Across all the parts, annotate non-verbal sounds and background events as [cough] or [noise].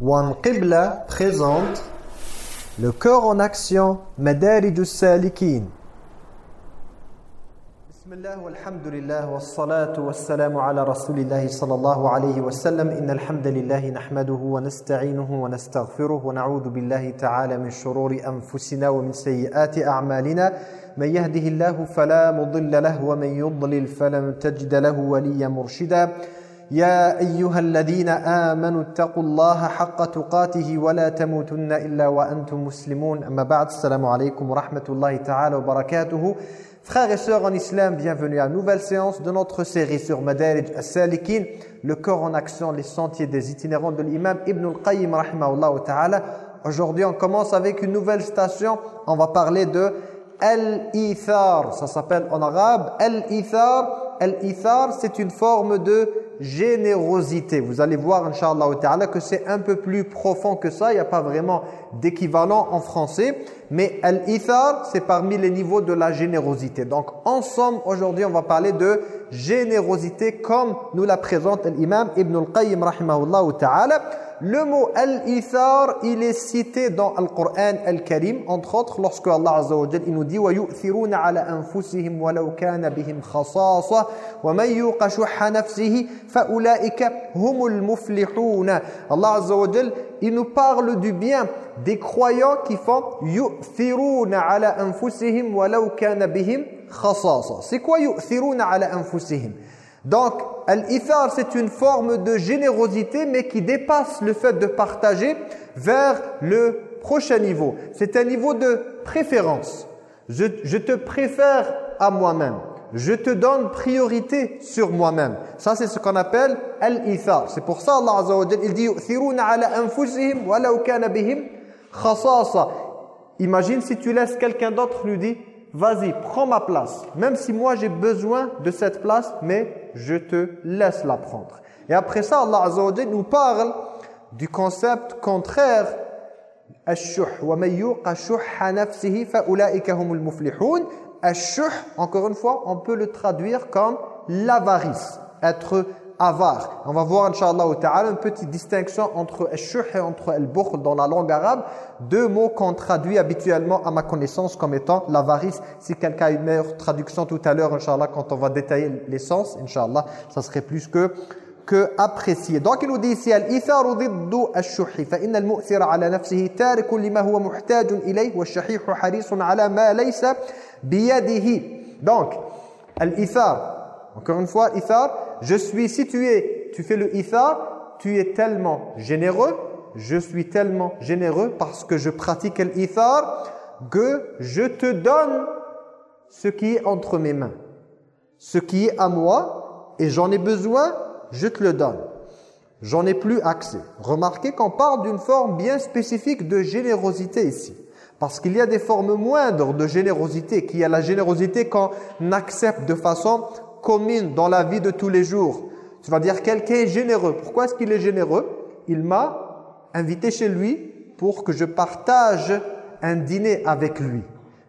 One Qibla présente le cœur en action Madarij salikin Bismillah walhamdulillah wassalatu wassalamu ala rasulillahi sallallahu alayhi wa sallam. Innal hamdalillahi nahmaduhu wa nasta'inuhu wa nastaghfiruh wa na'udhu billahi ta'ala min shururi anfusina wa min sayyiati a'malina. Man yahdihillahu fala mudilla lahu wa man yudlil falan tajida lahu waliyan murshida يا أيها الذين آمنوا اتقوا الله حق تقاته ولا تموتن إلا وأنتم مسلمون أما بعد السلام عليكم ورحمة الله تعالى وبركاته Frères et sœurs en islam, bienvenue à une nouvelle séance de notre série sur Madarij as-Salikin, le corps en action, les sentiers des itinérants de l'imam Ibn al-Qayyim rahimahullah ta'ala. Aujourd'hui, on commence avec une nouvelle station. On va parler de Al-Ithar. Ça s'appelle en arabe Al-Ithar. Al-Ithar, c'est une forme de générosité. Vous allez voir, Inch'Allah que c'est un peu plus profond que ça. Il n'y a pas vraiment d'équivalent en français. Mais Al-Ithar, c'est parmi les niveaux de la générosité. Donc, en somme, aujourd'hui, on va parler de générosité comme nous la présente l'imam Ibn al-Qayyim, rahimahullah ta'ala. Le mot al-ithar, il est cité dans le Coran al-Karim, entre autres, lorsque Allah Azza wa Jal, il nous dit وَيُؤْثِرُونَ عَلَى أَنفُسِهِمْ وَلَوْ كَانَ بِهِمْ خَصَاصَةً وَمَنْ يُوقَ شُحَّ نَفْسِهِ فَأُولَئِكَ هُمُ الْمُفْلِحُونَ Allah Azza wa Jal, il nous parle du bien des croyants qui font يُؤْثِرُونَ عَلَى أَنفُسِهِمْ وَلَوْ كَانَ بِهِمْ خَصَاصَةً C'est quoi يُؤْثِرُونَ عَلَى أَنفُسِهِمْ donc, al-ithar, c'est une forme de générosité, mais qui dépasse le fait de partager vers le prochain niveau. C'est un niveau de préférence. Je, te préfère à moi-même. Je te donne priorité sur moi-même. Ça, c'est ce qu'on appelle al-ithar. C'est pour ça Allah Azza wa il dit « ala anfusihim kana bihim Imagine si tu laisses quelqu'un d'autre lui dit vas-y, prends ma place. Même si moi j'ai besoin de cette place, mais je te laisse la prendre. Et après ça, Allah Azza nous parle du concept contraire encore une fois, on peut le traduire comme l'avarice, être avare. On va voir, Inch'Allah ta'ala, une petite distinction entre al et entre al dans la langue arabe. Deux mots qu'on traduit habituellement, à ma connaissance, comme étant l'avarice. Si quelqu'un a une meilleure traduction tout à l'heure, Inch'Allah, quand on va détailler l'essence, Inch'Allah, ça serait plus que que apprécier. Donc il nous dit ici al-itharu diddu ash-shuhi fa inna al-mu'thira ala nafsihi tariku lima huwa muhtaj ilayhi wa ash-shahihu harisun ala ma laysa biyadihi. Donc al-ithar encore une fois ithar je suis, si tu es, tu fais le ithar, tu es tellement généreux, je suis tellement généreux parce que je pratique l'ithar que je te donne ce qui est entre mes mains. Ce qui est à moi et j'en ai besoin, je te le donne. J'en ai plus accès. Remarquez qu'on parle d'une forme bien spécifique de générosité ici. Parce qu'il y a des formes moindres de générosité, qui a la générosité qu'on accepte de façon commune dans la vie de tous les jours. Tu vas dire quelqu'un est généreux. Pourquoi est-ce qu'il est généreux? Il m'a invité chez lui pour que je partage un dîner avec lui.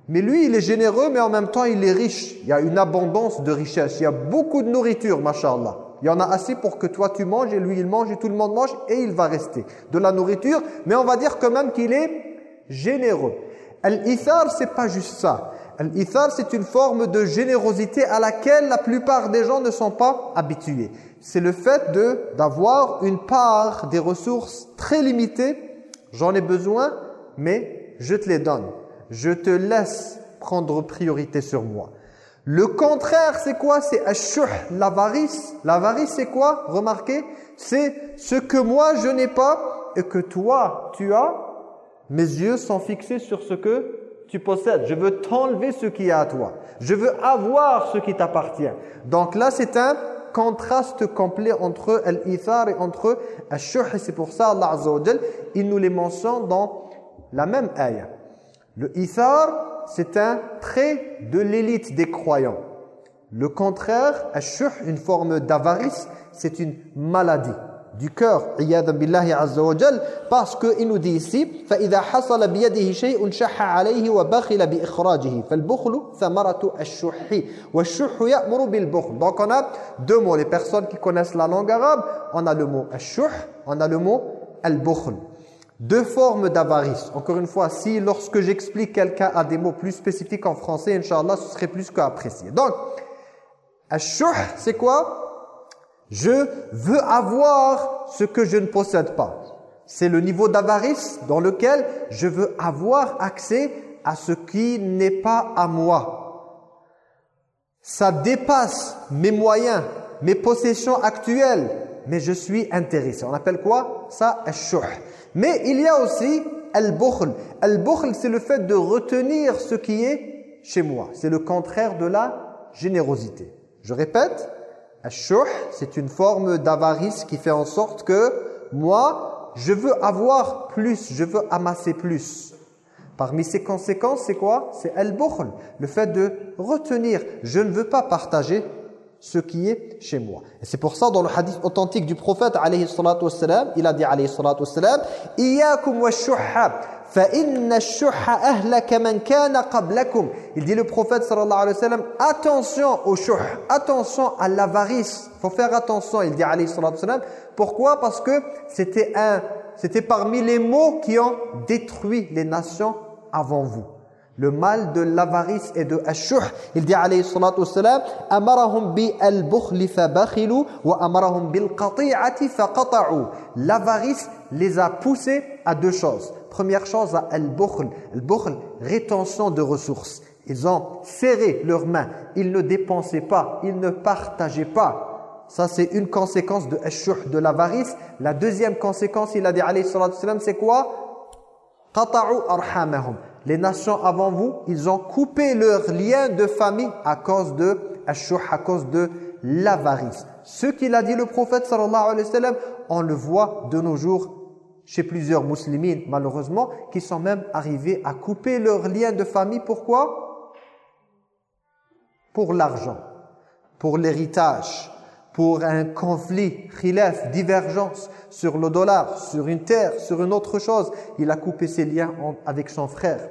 Mais lui, il est généreux, mais en même temps, il est riche. Il y a une abondance de richesse. Il y a beaucoup de nourriture, mashallah. Il y en a assez pour que toi tu manges et lui il mange et tout le monde mange et il va rester. De la nourriture, mais on va dire quand même qu'il est généreux. Al-Ithar, c'est pas juste ça. L'ithar, c'est une forme de générosité à laquelle la plupart des gens ne sont pas habitués. C'est le fait d'avoir une part des ressources très limitées. J'en ai besoin, mais je te les donne. Je te laisse prendre priorité sur moi. Le contraire, c'est quoi? C'est l'avarice. L'avarice, c'est quoi? Remarquez, c'est ce que moi je n'ai pas et que toi tu as. Mes yeux sont fixés sur ce que tu possèdes. Je veux t'enlever ce qui est à toi. Je veux avoir ce qui t'appartient. Donc là, c'est un contraste complet entre l'ithar et entre al-shuh. Et c'est pour ça, Allah Azza wa il nous les mentionne dans la même ayah. Le ithar, c'est un trait de l'élite des croyants. Le contraire, al-shuh, une forme d'avarice, c'est une maladie du cœur, billahi azza wa jal, parce qu'il nous dit ici, فَإِذَا حَصَلَ بِيَدِهِ شَيْءٌ شَحَّ عَلَيْهِ وَبَخِلَ بِإِخْرَاجِهِ فَالْبُخْلُ ثَمَرَةُ الشُّحِّ وَالشُّحُّ يَأْمُرُ بِالْبُخْلِ Donc on a deux mots, les personnes qui connaissent la langue arabe, on a le mot الشُّح, on a le mot al-bukhl. Deux formes d'avarice. Encore une fois, si lorsque j'explique quelqu'un a des mots plus spécifiques en français, Inch'Allah, ce serait plus qu'apprécié. Donc, al-shuh, c'est quoi Je veux avoir ce que je ne possède pas. C'est le niveau d'avarice dans lequel je veux avoir accès à ce qui n'est pas à moi. Ça dépasse mes moyens, mes possessions actuelles, mais je suis intéressé. On appelle quoi? Ça, al-shuh. Mais il y a aussi al-bukhl. Al-bukhl, c'est le fait de retenir ce qui est chez moi. C'est le contraire de la générosité. Je répète, c'est une forme d'avarice qui fait en sorte que moi, je veux avoir plus, je veux amasser plus. Parmi ces conséquences, c'est quoi? C'est al-bukhl, le fait de retenir. Je ne veux pas partager ce qui est chez moi. Et c'est pour ça dans le hadith authentique du prophète alayhi salatu wassalam, il a dit alayhi salatu wassalam, "Iyyakum wash-shuhha fa inna ash-shuhha ahlaka man kana qablakum." Il dit le prophète sallallahu alayhi wa sallam, attention au shuh, attention à l'avarice. Faut faire attention, il dit alayhi salatu wassalam. Pourquoi? Parce que c'était un c'était parmi les mots qui ont détruit les nations avant vous le mal de l'avarice et de ashuh. Il dit alayhi salatu wassalam amarahum bi al-bukhli fabakhilu wa amarahum bil qati'ati faqata'u. L'avarice les a poussés à deux choses. Première chose à al-bukhl, al-bukhl rétention de ressources. Ils ont serré leurs mains, ils ne dépensaient pas, ils ne partageaient pas. Ça c'est une conséquence de de l'avarice. La deuxième conséquence, il a dit alayhi c'est quoi? Arhamahum les nations avant vous, ils ont coupé leurs liens de famille à cause de à cause de l'avarice. Ce qu'il a dit le prophète sallallahu alayhi on le voit de nos jours chez plusieurs musulmans malheureusement qui sont même arrivés à couper leurs liens de famille pourquoi? Pour l'argent, pour l'héritage, pour un conflit, khilaf, divergence sur le dollar, sur une terre, sur une autre chose. Il a coupé ses liens avec son frère,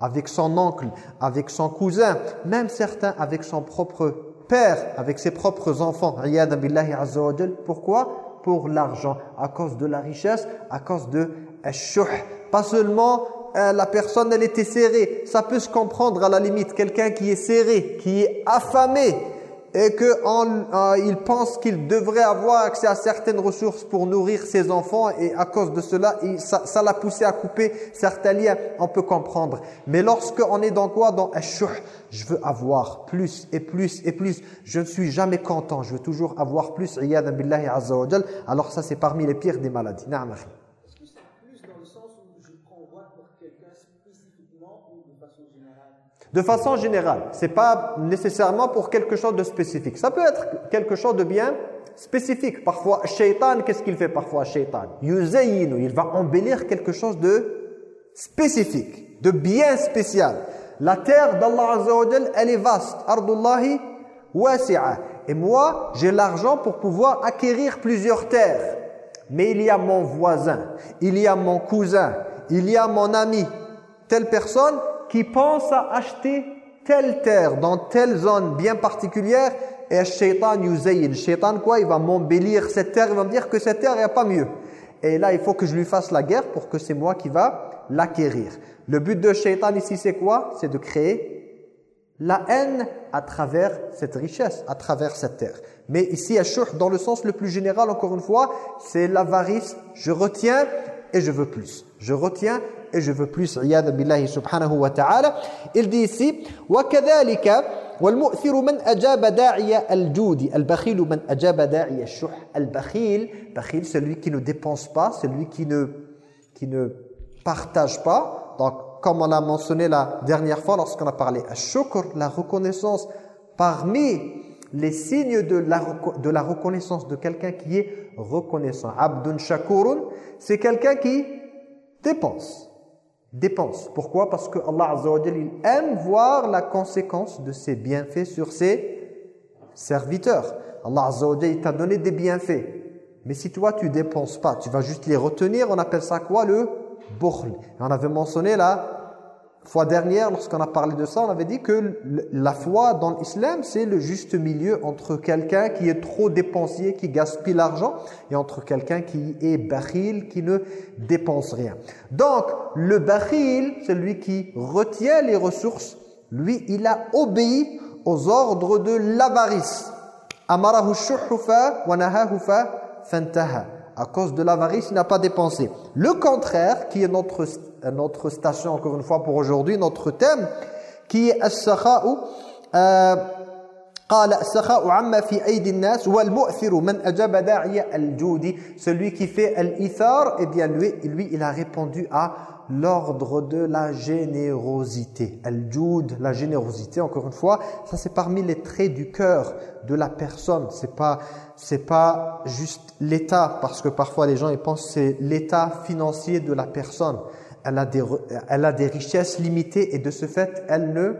avec son oncle, avec son cousin, même certains avec son propre père, avec ses propres enfants. Pourquoi? Pour l'argent, à cause de la richesse, à cause de. Pas seulement euh, la personne, elle était serrée. Ça peut se comprendre à la limite. Quelqu'un qui est serré, qui est affamé, et qu'il euh, pense qu'il devrait avoir accès à certaines ressources pour nourrir ses enfants et à cause de cela, ça l'a poussé à couper certains liens, on peut comprendre. Mais lorsque on est dans quoi? Dans un je veux avoir plus et plus et plus. Je ne suis jamais content, je veux toujours avoir plus. Alors ça c'est parmi les pires des maladies. De façon générale, c'est pas nécessairement pour quelque chose de spécifique. Ça peut être quelque chose de bien spécifique. Parfois, shaitan, qu'est-ce qu'il fait parfois, shaitan il va embellir quelque chose de spécifique, de bien spécial. La terre d'Allah Azza elle est vaste. Ardullahi wasi'a. Et moi, j'ai l'argent pour pouvoir acquérir plusieurs terres. Mais il y a mon voisin, il y a mon cousin, il y a mon ami. Telle personne, qui pense à acheter telle terre dans telle zone bien particulière et shaitan Le shaitan quoi Il va m'embellir cette terre, il va me dire que cette terre, il n'y a pas mieux. Et là, il faut que je lui fasse la guerre pour que c'est moi qui va l'acquérir. Le but de shaitan ici, c'est quoi? C'est de créer la haine à travers cette richesse, à travers cette terre. Mais ici, Ashur, dans le sens le plus général, encore une fois, c'est l'avarice. Je retiens et je veux plus. Je retiens et je veux plus iyad billahi subhanahu wa ta'ala il dit ici وكذلك والمؤثر من أجاب داعي الجود البخيل من أجاب داعي الشح البخيل بخيل celui qui ne dépense pas celui qui ne qui ne partage pas donc comme on a mentionné la dernière fois lorsqu'on a parlé à shukr la reconnaissance parmi les signes de la, de la reconnaissance de quelqu'un qui est reconnaissant. Abdun shakurun, c'est quelqu'un qui dépense dépense. Pourquoi? Parce que Allah il aime voir la conséquence de ses bienfaits sur ses serviteurs. Allah Azza t'a donné des bienfaits. Mais si toi tu dépenses pas, tu vas juste les retenir, on appelle ça quoi le bukhl. On avait mentionné la fois dernière, lorsqu'on a parlé de ça, on avait dit que la foi dans l'islam, c'est le juste milieu entre quelqu'un qui est trop dépensier, qui gaspille l'argent, et entre quelqu'un qui est bakhil, qui ne dépense rien. Donc, le bakhil, celui qui retient les ressources, lui, il a obéi aux ordres de l'avarice à cause de l'avarice, il n'a pas dépensé. Le contraire, qui est notre, notre station, encore une fois, pour aujourd'hui, notre thème, qui est « As-sakha'u euh, » celui qui fait al-ithar eh bien lui, lui il a répondu à l'ordre de la générosité al-joud la générosité encore une fois ça c'est parmi les traits du cœur de la personne c'est pas c'est pas juste l'état, parce que parfois les gens ils pensent c'est l'état financier de la personne. Elle a, des, elle a des richesses limitées et de ce fait, elle ne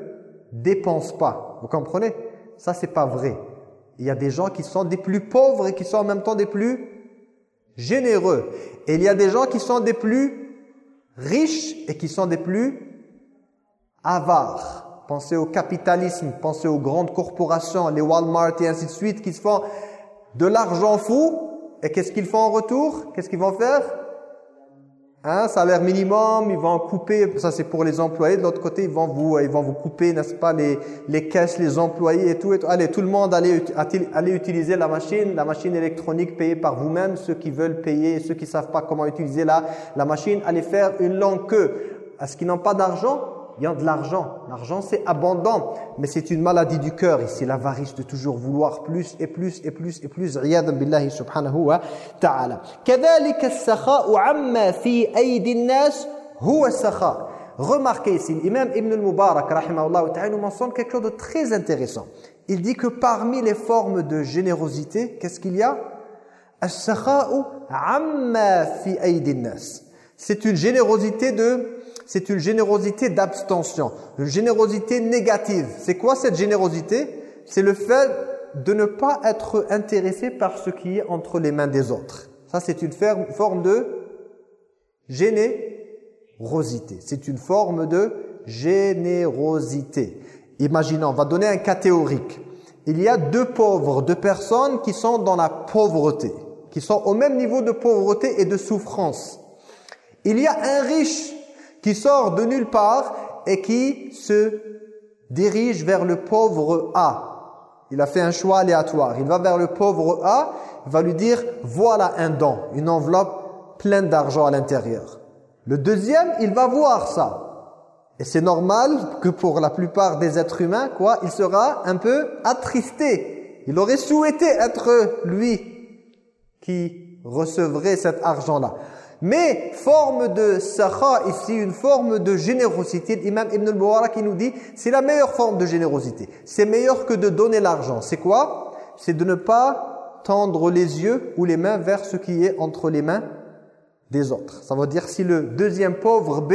dépense pas. Vous comprenez? Ça, c'est pas vrai. Il y a des gens qui sont des plus pauvres et qui sont en même temps des plus généreux. Et il y a des gens qui sont des plus riches et qui sont des plus avares. Pensez au capitalisme, pensez aux grandes corporations, les Walmart et ainsi de suite, qui se font de l'argent fou, et qu'est-ce qu'ils font en retour? Qu'est-ce qu'ils vont faire? Un salaire minimum, ils vont couper, ça c'est pour les employés, de l'autre côté ils vont vous ils vont vous couper, n'est-ce pas, les, les caisses, les employés et tout, et Allez, tout le monde, allez, allez utiliser la machine, la machine électronique payée par vous-même, ceux qui veulent payer, ceux qui savent pas comment utiliser la, la machine, allez faire une longue queue. Est-ce qu'ils n'ont pas d'argent? il y a de l'argent. L'argent, c'est abondant, mais c'est une maladie du cœur ici, l'avarice de toujours vouloir plus et plus et plus et plus. Riyadan billahi subhanahu wa ta'ala. كذلك السخاء عما في أيدي الناس هو السخاء. Remarquez ici, l'imam Ibn al-Mubarak, rahimahullah ta'ala, nous mentionne quelque chose de très intéressant. Il dit que parmi les formes de générosité, qu'est-ce qu'il y a السخاء عما في أيدي الناس. C'est une générosité de c'est une générosité d'abstention, une générosité négative. C'est quoi cette générosité? C'est le fait de ne pas être intéressé par ce qui est entre les mains des autres. Ça, c'est une forme de générosité. C'est une forme de générosité. Imaginons, on va donner un cas théorique. Il y a deux pauvres, deux personnes qui sont dans la pauvreté, qui sont au même niveau de pauvreté et de souffrance. Il y a un riche qui sort de nulle part et qui se dirige vers le pauvre A. Il a fait un choix aléatoire. Il va vers le pauvre A, il va lui dire « voilà un don, une enveloppe pleine d'argent à l'intérieur ». Le deuxième, il va voir ça. Et c'est normal que pour la plupart des êtres humains, quoi, il sera un peu attristé. Il aurait souhaité être lui qui recevrait cet argent-là. Mais forme de sakha ici, une forme de générosité, l'imam Ibn al-Mubarak qui nous dit, c'est la meilleure forme de générosité. C'est meilleur que de donner l'argent. C'est quoi? C'est de ne pas tendre les yeux ou les mains vers ce qui est entre les mains des autres. Ça veut dire si le deuxième pauvre B,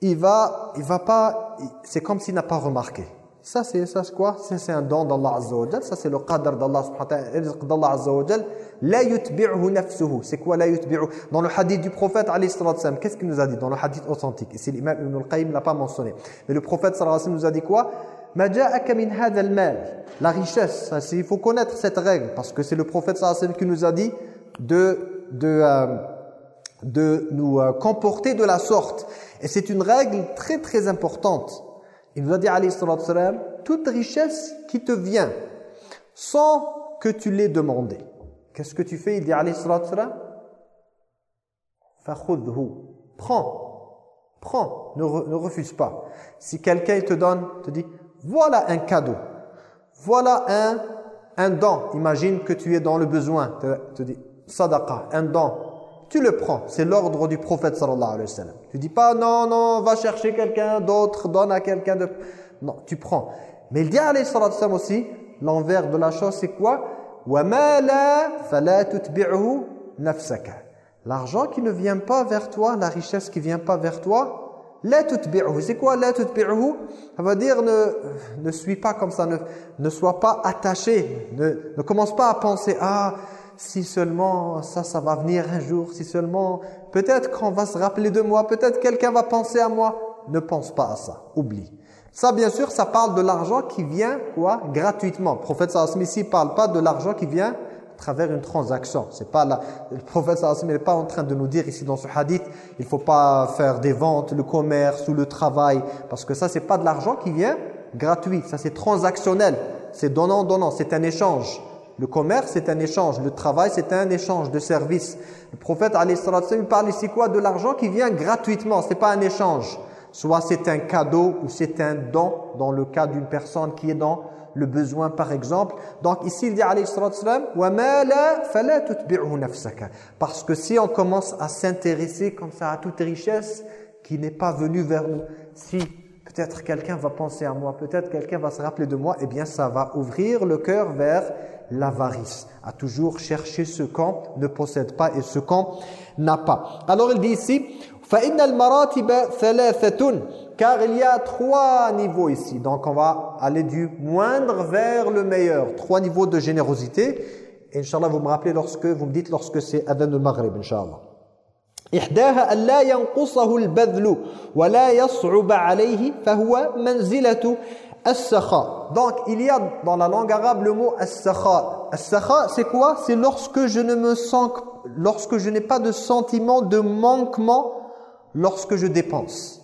il va, il va pas, c'est comme s'il n'a pas remarqué. Ça, c'est quoi? Ça, c'est un don d'Allah Azza wa Ça, c'est le qadr d'Allah subhanahu d'Allah Azza wa La yutbi'uhu nafsuhu. C'est quoi la yutbi'u Dans le hadith du prophète, qu'est-ce qu'il nous a dit? Dans le hadith authentique. Et c'est l'imam Ibn al-Qayyim l'a pas mentionné. Mais le prophète, sallallahu alayhi nous a dit quoi? La richesse, il faut connaître cette règle. Parce que c'est le prophète, sallallahu alayhi qui nous a dit de... de euh, de nous euh, comporter de la sorte. Et c'est une règle très très importante. Il nous a dit, alayhi toute richesse qui te vient sans que tu l'aies demandé. Qu'est-ce que tu fais? Il dit, alayhi salam, Prends, prends, ne, ne refuse pas. Si quelqu'un te donne, te dit, voilà un cadeau, voilà un, un don. Imagine que tu es dans le besoin, te, te dit, sadaqa, un don tu le prends. C'est l'ordre du prophète sallallahu alayhi wa. Tu dis pas non, non, va chercher quelqu'un d'autre, donne à quelqu'un de... Non, tu prends. Mais il dit alayhi sallallahu alayhi aussi, l'envers de la chose c'est quoi? L'argent qui ne vient pas vers toi, la richesse qui vient pas vers toi, la tutbi'uhu. C'est quoi la tutbi'uhu? Ça veut dire ne, ne suis pas comme ça, ne, ne sois pas attaché, ne, ne commence pas à penser ah si seulement ça, ça va venir un jour, si seulement peut-être qu'on va se rappeler de moi, peut-être quelqu'un va penser à moi. ne pense pas à ça, oublie. Ça, bien sûr, ça parle de l'argent qui vient, quoi, gratuitement. Le prophète sallallahu ici ne parle pas de l'argent qui vient à travers une transaction. C'est pas la, le prophète sallallahu n'est pas en train de nous dire ici dans ce hadith, il faut pas faire des ventes, le commerce ou le travail, parce que ça, c'est pas de l'argent qui vient gratuit. Ça, c'est transactionnel. C'est donnant-donnant, c'est un échange. Le commerce, c'est un échange. Le travail, c'est un échange de services. Le prophète, il parle ici quoi? De l'argent qui vient gratuitement. C'est pas un échange. Soit c'est un cadeau ou c'est un don dans le cas d'une personne qui est dans le besoin par exemple. Donc ici il dit Parce que si on commence à s'intéresser comme ça à toute richesse qui n'est pas venue vers nous, si peut-être quelqu'un va penser à moi, peut-être quelqu'un va se rappeler de moi, eh bien ça va ouvrir le cœur vers l'avarice, à toujours chercher ce qu'on ne possède pas et ce qu'on n'a pas. Alors il dit ici, car il y a trois niveaux ici. Donc on va aller du moindre vers le meilleur. Trois niveaux de générosité. Inch'Allah, vous me rappelez lorsque, vous me dites lorsque c'est Adhan al-Maghrib, Inch'Allah. إحداها أن لا ينقصه البذل ولا يصعب عليه فهو منزلة السخاء. Donc il y a dans la langue arabe le mot as-sakha. As-sakha c'est quoi C'est lorsque je ne me sens lorsque je n'ai pas de sentiment de manquement lorsque je dépense.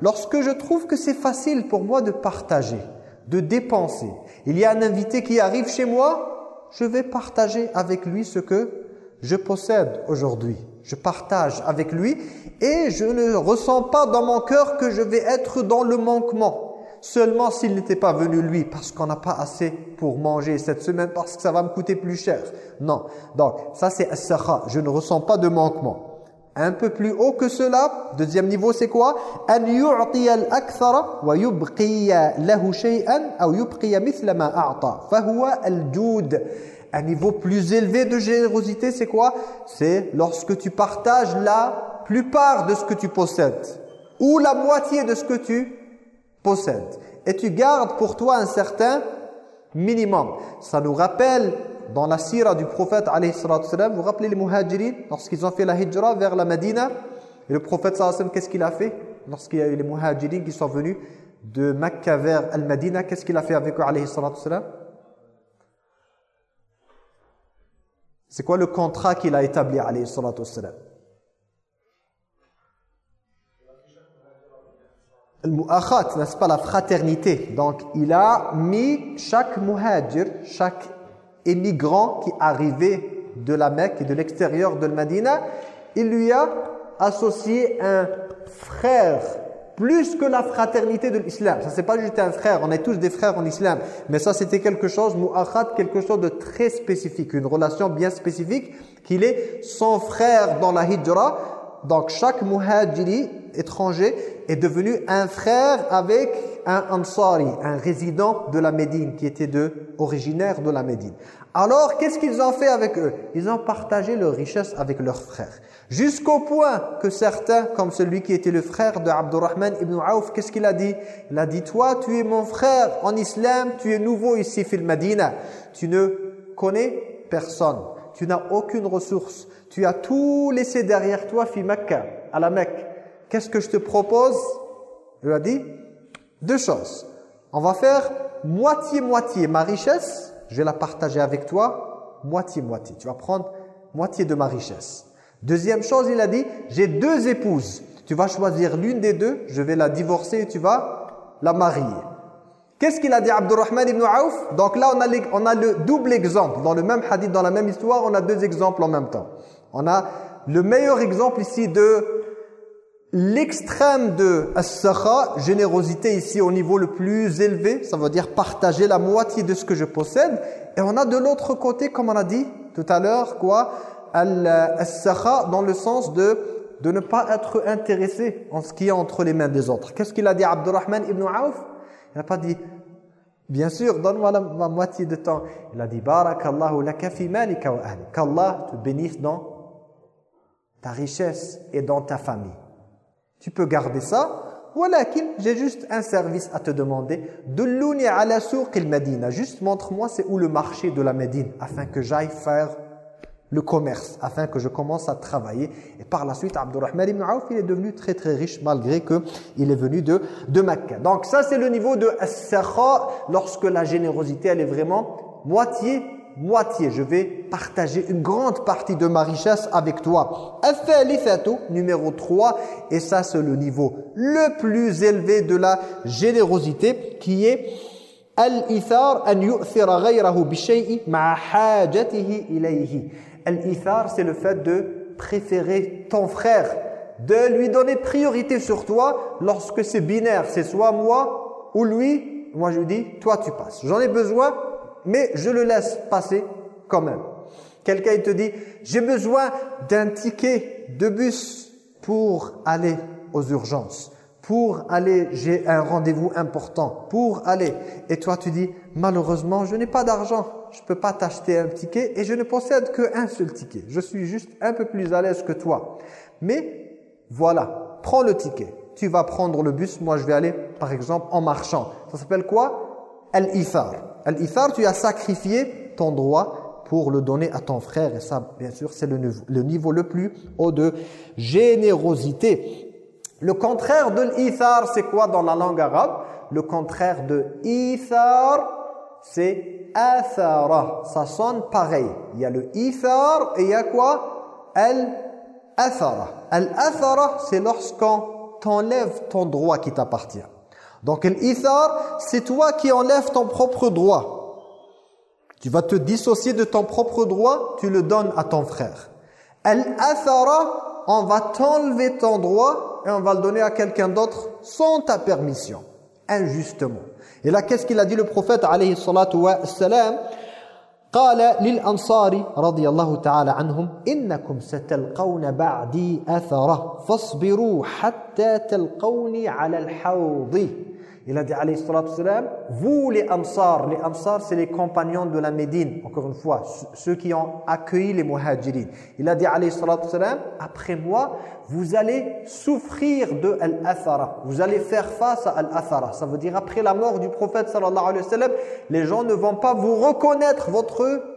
Lorsque je trouve que c'est facile pour moi de partager, de dépenser. Il y a un invité qui arrive chez moi, je vais partager avec lui ce que je possède aujourd'hui. Je partage avec lui et je ne ressens pas dans mon cœur que je vais être dans le manquement. Seulement s'il n'était pas venu lui parce qu'on n'a pas assez pour manger cette semaine parce que ça va me coûter plus cher. Non. Donc ça c'est as Je ne ressens pas de manquement. Un peu plus haut que cela, deuxième niveau, c'est quoi? Un niveau plus élevé de générosité, c'est quoi? C'est lorsque tu partages la plupart de ce que tu possèdes ou la moitié de ce que tu possèdes. Et tu gardes pour toi un certain minimum. Ça nous rappelle dans la sira du prophète alayhi vous rappelez les muhajirin lorsqu'ils ont fait la hijra vers la Médina? Et le prophète qu'est-ce qu'il a fait? Lorsqu'il y a eu les muhajirin qui sont venus de Mecca vers Al-Madina qu'est-ce qu'il a fait avec eux alayhi c'est quoi le contrat qu'il a établi alayhi Al-mu'akhat, n'est-ce pas, la fraternité. Donc, il a mis chaque muhajir, chaque émigrant qui arrivait de la Mecque et de l'extérieur de Medina, il lui a associé un frère plus que la fraternité de l'islam. Ça c'est pas juste un frère, on est tous des frères en islam, mais ça c'était quelque chose mu'akhad, quelque chose de très spécifique, une relation bien spécifique qu'il est son frère dans la hijra. Donc chaque muhajiri étranger est devenu un frère avec un Ansari, un résident de la Médine qui était de, originaire de la Médine. Alors, qu'est-ce qu'ils ont fait avec eux? Ils ont partagé leur richesse avec leurs frères. Jusqu'au point que certains, comme celui qui était le frère de Abdurrahman ibn Auf, qu'est-ce qu'il a dit? Il a dit, toi, tu es mon frère en islam, tu es nouveau ici, fil Madina. Tu ne connais personne, tu n'as aucune ressource. Tu as tout laissé derrière toi, fi Mecca, à la Mecque. Qu'est-ce que je te propose? Il a dit, deux choses. On va faire moitié-moitié ma richesse, je vais la partager avec toi, moitié-moitié. Tu vas prendre moitié de ma richesse. Deuxième chose, il a dit, j'ai deux épouses. Tu vas choisir l'une des deux, je vais la divorcer et tu vas la marier. Qu'est-ce qu'il a dit Abdurrahman ibn Auf? Donc là, on a, on a le double exemple. Dans le même hadith, dans la même histoire, on a deux exemples en même temps. On a le meilleur exemple ici de L'extrême de as-sakha, générosité ici au niveau le plus élevé, ça veut dire partager la moitié de ce que je possède. Et on a de l'autre côté, comme on a dit tout à l'heure, quoi? As-sakha dans le sens de, de ne pas être intéressé en ce qui est entre les mains des autres. Qu'est-ce qu'il a dit Abdurrahman ibn Auf? Il n'a pas dit, bien sûr, donne-moi la, moitié de temps. Il a dit, Barakallahu laka fi malika wa ahli. Qu'Allah te bénisse dans ta richesse et dans ta famille. Tu peux garder ça. Walakin, j'ai juste un service à te demander. Dulluni ala souq al-Madina. Juste montre-moi c'est où le marché de la Médine afin que j'aille faire le commerce afin que je commence à travailler. Et par la suite, Abdurrahman ibn Auf, il est devenu très très riche malgré qu'il est venu de, de Mecca. Donc ça, c'est le niveau de as-sakha lorsque la générosité, elle est vraiment moitié moitié, je vais partager une grande partie de ma richesse avec toi. numéro 3, et ça c'est le niveau le plus élevé de la générosité qui est al-ithar an yu'thira ghayrahu bi shay'in ilayhi. Al-ithar, c'est le fait de préférer ton frère, de lui donner priorité sur toi lorsque c'est binaire. C'est soit moi ou lui. Moi, je dis, toi, tu passes. J'en ai besoin, mais je le laisse passer quand même. Quelqu'un te dit, j'ai besoin d'un ticket de bus pour aller aux urgences pour aller, j'ai un rendez-vous important, pour aller. Et toi, tu dis, malheureusement, je n'ai pas d'argent, je ne peux pas t'acheter un ticket et je ne possède qu'un seul ticket. Je suis juste un peu plus à l'aise que toi. Mais voilà, prends le ticket. Tu vas prendre le bus, moi je vais aller, par exemple, en marchant. Ça s'appelle quoi? Al-Ithar. Al-Ithar, tu as sacrifié ton droit pour le donner à ton frère. Et ça, bien sûr, c'est le, niveau le plus haut de générosité. Le contraire de l'ithar, c'est quoi dans la langue arabe? Le contraire de ithar, c'est Ça sonne pareil. Il y a le ithar et il y a quoi? Al-athara. Al-athara, c'est lorsqu'on t'enlève ton droit qui t'appartient. Donc l'ithar, c'est toi qui enlèves ton propre droit. Tu vas te dissocier de ton propre droit, tu le donnes à ton frère. Al-athara, on va t'enlever ton droit et on va le donner à quelqu'un d'autre sans ta permission, injustement. Et là, qu'est-ce qu'il a dit le prophète alayhi salatu wa salam? قال للأنصار رضي الله تعالى عنهم إنكم ستلقون بعدي أثرة. فاصبروا حتى تلقوني على الحوض. Il a dit, alayhi salam, vous les Ansar, les Ansar c'est les compagnons de la Médine, encore une fois, ceux qui ont accueilli les Muhajirin. Il a dit, alayhi salam, après moi, vous allez souffrir de Al-Athara. Vous allez faire face à Al-Athara. Ça veut dire, après la mort du prophète sallallahu alayhi wa sallam, les gens ne vont pas vous reconnaître votre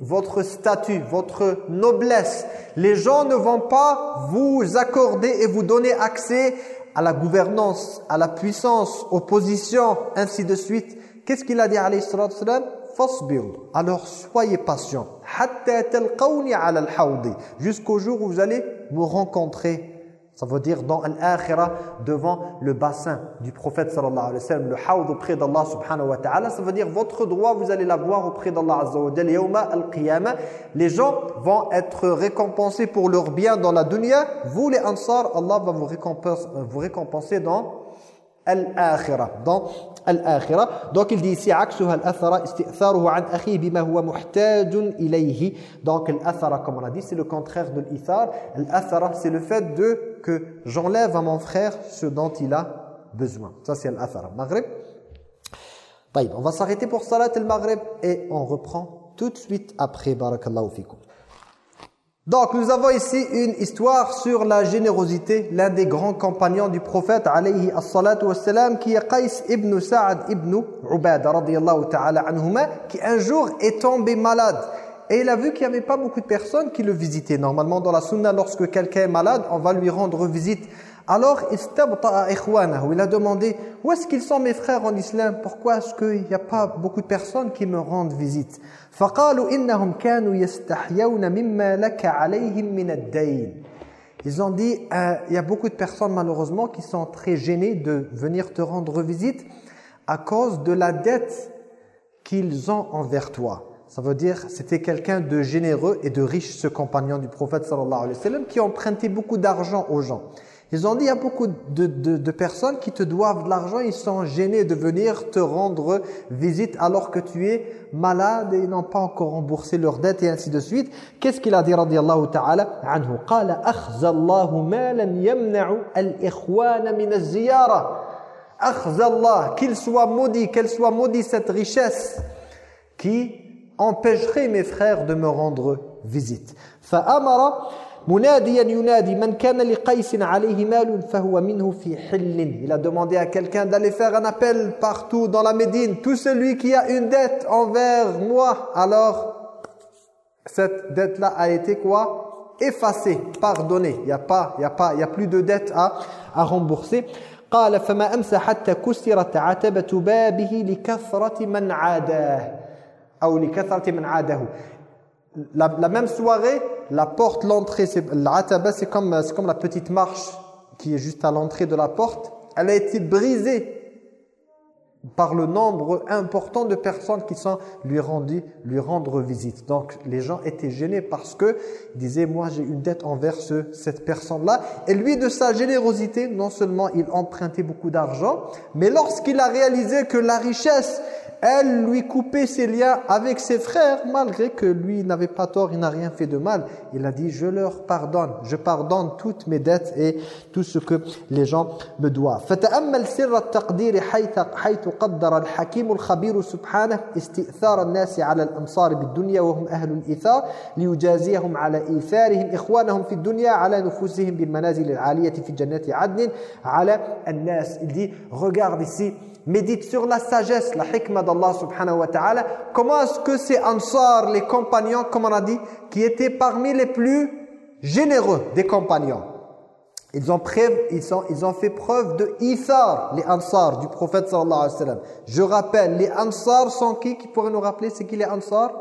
votre statut, votre noblesse. Les gens ne vont pas vous accorder et vous donner accès à la gouvernance, à la puissance, aux positions, ainsi de suite. Qu'est-ce qu'il a dit alayhi sallam Alors soyez patient. Jusqu'au jour où vous allez me rencontrer ça veut dire dans l'akhira, devant le bassin du prophète sallallahu alayhi wa sallam, le hawd auprès d'Allah subhanahu wa ta'ala. Ça veut dire votre droit, vous allez l'avoir auprès d'Allah azza wa al-qiyamah. Les gens vont être récompensés pour leur bien dans la dunya. Vous les ansar, Allah va vous récompenser, vous récompenser dans al-akhira. Dans al-akhira. Donc il dit ici عكسها الأثر استئثاره عن أخيه بما هو محتاج إليه. Donc l'athara comme on a dit c'est le contraire de l'ithar. L'athara c'est le fait de que j'enlève à mon frère ce dont il a besoin. Ça c'est l'athara. Maghrib. On va s'arrêter pour salat al-maghrib et on reprend tout de suite après barakallahu fikum. Donc nous avons ici une histoire sur la générosité, l'un des grands compagnons du prophète alayhi as-salatu wassalam qui est Qais ibn Sa'ad ibn Ubada radiyallahu ta'ala anhuma qui un jour est tombé malade. Et il a vu qu'il n'y avait pas beaucoup de personnes qui le visitaient. Normalement dans la sunna lorsque quelqu'un est malade, on va lui rendre visite. Alors, il a demandé, où est-ce qu'ils sont mes frères en islam? Pourquoi est-ce qu'il n'y a pas beaucoup de personnes qui me rendent visite? Ils ont dit, euh, il y a beaucoup de personnes malheureusement qui sont très gênées de venir te rendre visite à cause de la dette qu'ils ont envers toi. Ça veut dire, c'était quelqu'un de généreux et de riche, ce compagnon du prophète sallallahu alayhi wa qui empruntait beaucoup d'argent aux gens. Ils ont dit, il y a beaucoup de, de, de personnes qui te doivent de l'argent, ils sont gênés de venir te rendre visite alors que tu es malade et ils n'ont pas encore remboursé leur dette et ainsi de suite. Qu'est-ce qu'il a dit radiallahu ta'ala anhu قال أخزى الله ما لم يمنع الإخوان من الزيارة أخزى الله qu'il soit maudit, qu'elle soit maudit cette richesse qui empêcherait mes frères de me rendre visite. فأمر مناديا ينادي من كان لقيس عليه مال فهو منه في حل il a demandé à quelqu'un d'aller faire un appel partout dans la Médine tout celui qui a une dette envers moi alors cette dette-là a été quoi Effacée, pardonnée. Il n'y a, pas, il y a, pas, il y a plus de dette à, à rembourser. قال فما أمسى حتى كسرت عتبة بابه لكثرة من عاداه أو لكثرة من عاده la, même soirée, la porte, l'entrée, l'ataba, c'est comme, comme la petite marche qui est juste à l'entrée de la porte. Elle a été brisée par le nombre important de personnes qui sont lui rendues, lui rendre visite. Donc les gens étaient gênés parce que ils disaient moi j'ai une dette envers ce, cette personne-là et lui de sa générosité non seulement il empruntait beaucoup d'argent mais lorsqu'il a réalisé que la richesse elle lui coupait ses liens avec ses frères, malgré que lui n'avait pas tort, il n'a rien fait de mal. Il a dit, je leur pardonne, je pardonne toutes mes dettes et tout ce que les gens me doivent. فتأمل سر التقدير حيث حيث قدر الحكيم الخبير سبحانه استئثار الناس على الأنصار بالدنيا وهم أهل الإيثار ليجازيهم على إيثارهم إخوانهم في الدنيا على نفوسهم بالمنازل العالية في جنات عدن على الناس. Il dit, regarde ici, médite sur la sagesse, la hikmah d'Allah subhanahu wa ta'ala. Comment est-ce que ces ansars, les compagnons, comme on a dit, qui étaient parmi les plus généreux des compagnons, ils ont, ils, sont, ils ont fait preuve de ithar, les ansars du prophète sallallahu alayhi wa sallam. Je rappelle, les ansars sont qui Qui pourrait nous rappeler c'est qui les ansars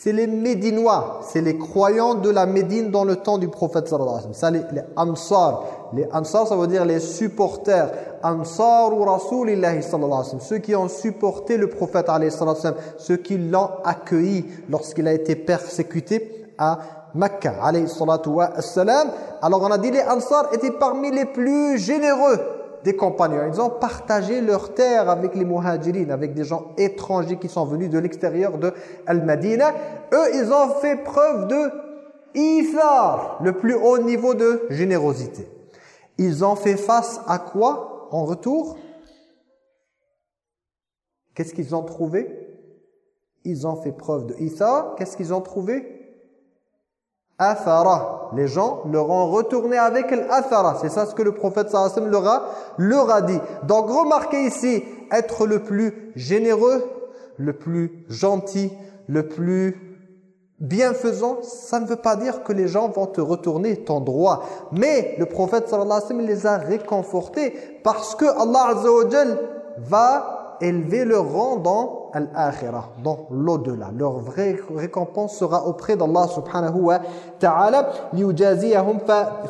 c'est les Médinois, c'est les croyants de la Médine dans le temps du prophète sallallahu alayhi wa sallam. Ça, les, les Ansar. Les Ansar, ça veut dire les supporters. Ansar ou Rasulillahi sallallahu alayhi wa sallam. Ceux qui ont supporté le prophète alayhi wa sallam. Ceux qui l'ont accueilli lorsqu'il a été persécuté à Mecca alayhi wa sallam. Alors on a dit les Ansar étaient parmi les plus généreux des compagnons. Ils ont partagé leur terre avec les muhajirin, avec des gens étrangers qui sont venus de l'extérieur de Al-Madina. Eux, ils ont fait preuve de ithar, le plus haut niveau de générosité. Ils ont fait face à quoi en retour? Qu'est-ce qu'ils ont trouvé? Ils ont fait preuve de ithar. Qu'est-ce qu'ils ont trouvé? Athara. Les gens leur ont retourné avec l'athara. C'est ça ce que le prophète sallallahu leur a, leur a dit. Donc remarquez ici, être le plus généreux, le plus gentil, le plus bienfaisant, ça ne veut pas dire que les gens vont te retourner ton droit. Mais le prophète sallallahu les a réconfortés parce que Allah azza va élever leur rang dans al-akhirah, dans l'au-delà. Leur vraie récompense sera auprès d'Allah subhanahu wa ta'ala ليجازيهم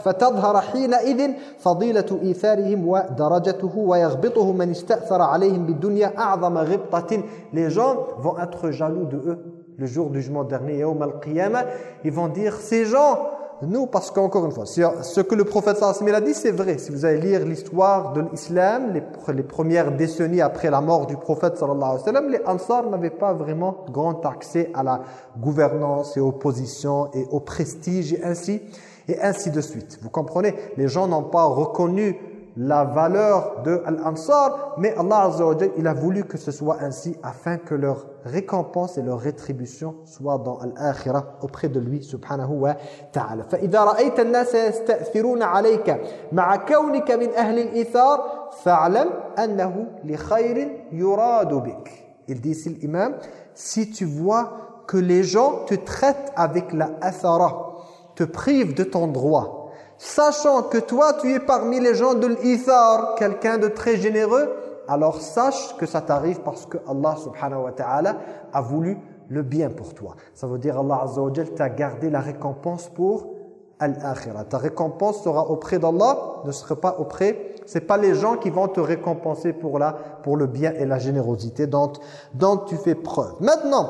فتظهر حينئذ فضيلة إيثارهم ودرجته ويغبطه من استأثر عليهم بالدنيا أعظم غبطة Les gens vont être jaloux de eux le jour du jugement dernier, يوم القيامة. Ils vont dire, ces gens nous, parce qu'encore une fois, ce que le prophète sallallahu a dit, c'est vrai. Si vous allez lire l'histoire de l'islam, les, premières décennies après la mort du prophète sallallahu alayhi les Ansar n'avaient pas vraiment grand accès à la gouvernance et aux positions et au prestige et ainsi, et ainsi de suite. Vous comprenez? Les gens n'ont pas reconnu la valeur de Al-Ansar, mais Allah Azza wa il a voulu que ce soit ainsi afin que leur récompense et leur rétribution soient dans Al-Akhirah auprès de lui subhanahu wa ta'ala. فإذا رأيت الناس يستأثرون عليك مع كونك من أهل الإثار فاعلم أنه لخير يراد بك. Il dit ici l'imam, si tu vois que les gens te traitent avec la athara, te privent de ton droit, sachant que toi tu es parmi les gens de l'ithar, quelqu'un de très généreux, alors sache que ça t'arrive parce que Allah subhanahu wa ta'ala a voulu le bien pour toi. Ça veut dire Allah azza wa t'a gardé la récompense pour al-akhirah. Ta récompense sera auprès d'Allah, ne sera pas auprès c'est pas les gens qui vont te récompenser pour la pour le bien et la générosité dont dont tu fais preuve. Maintenant,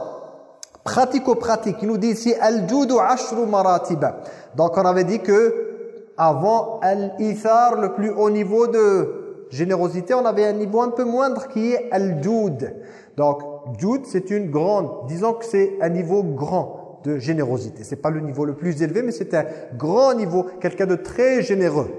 pratico-pratique, il nous dit ici al-judu ashru maratiba. Donc on avait dit que avant Al-Ithar, le plus haut niveau de générosité, on avait un niveau un peu moindre qui est Al-Joud. Donc, Joud, c'est une grande, disons que c'est un niveau grand de générosité. C'est pas le niveau le plus élevé, mais c'est un grand niveau, quelqu'un de très généreux.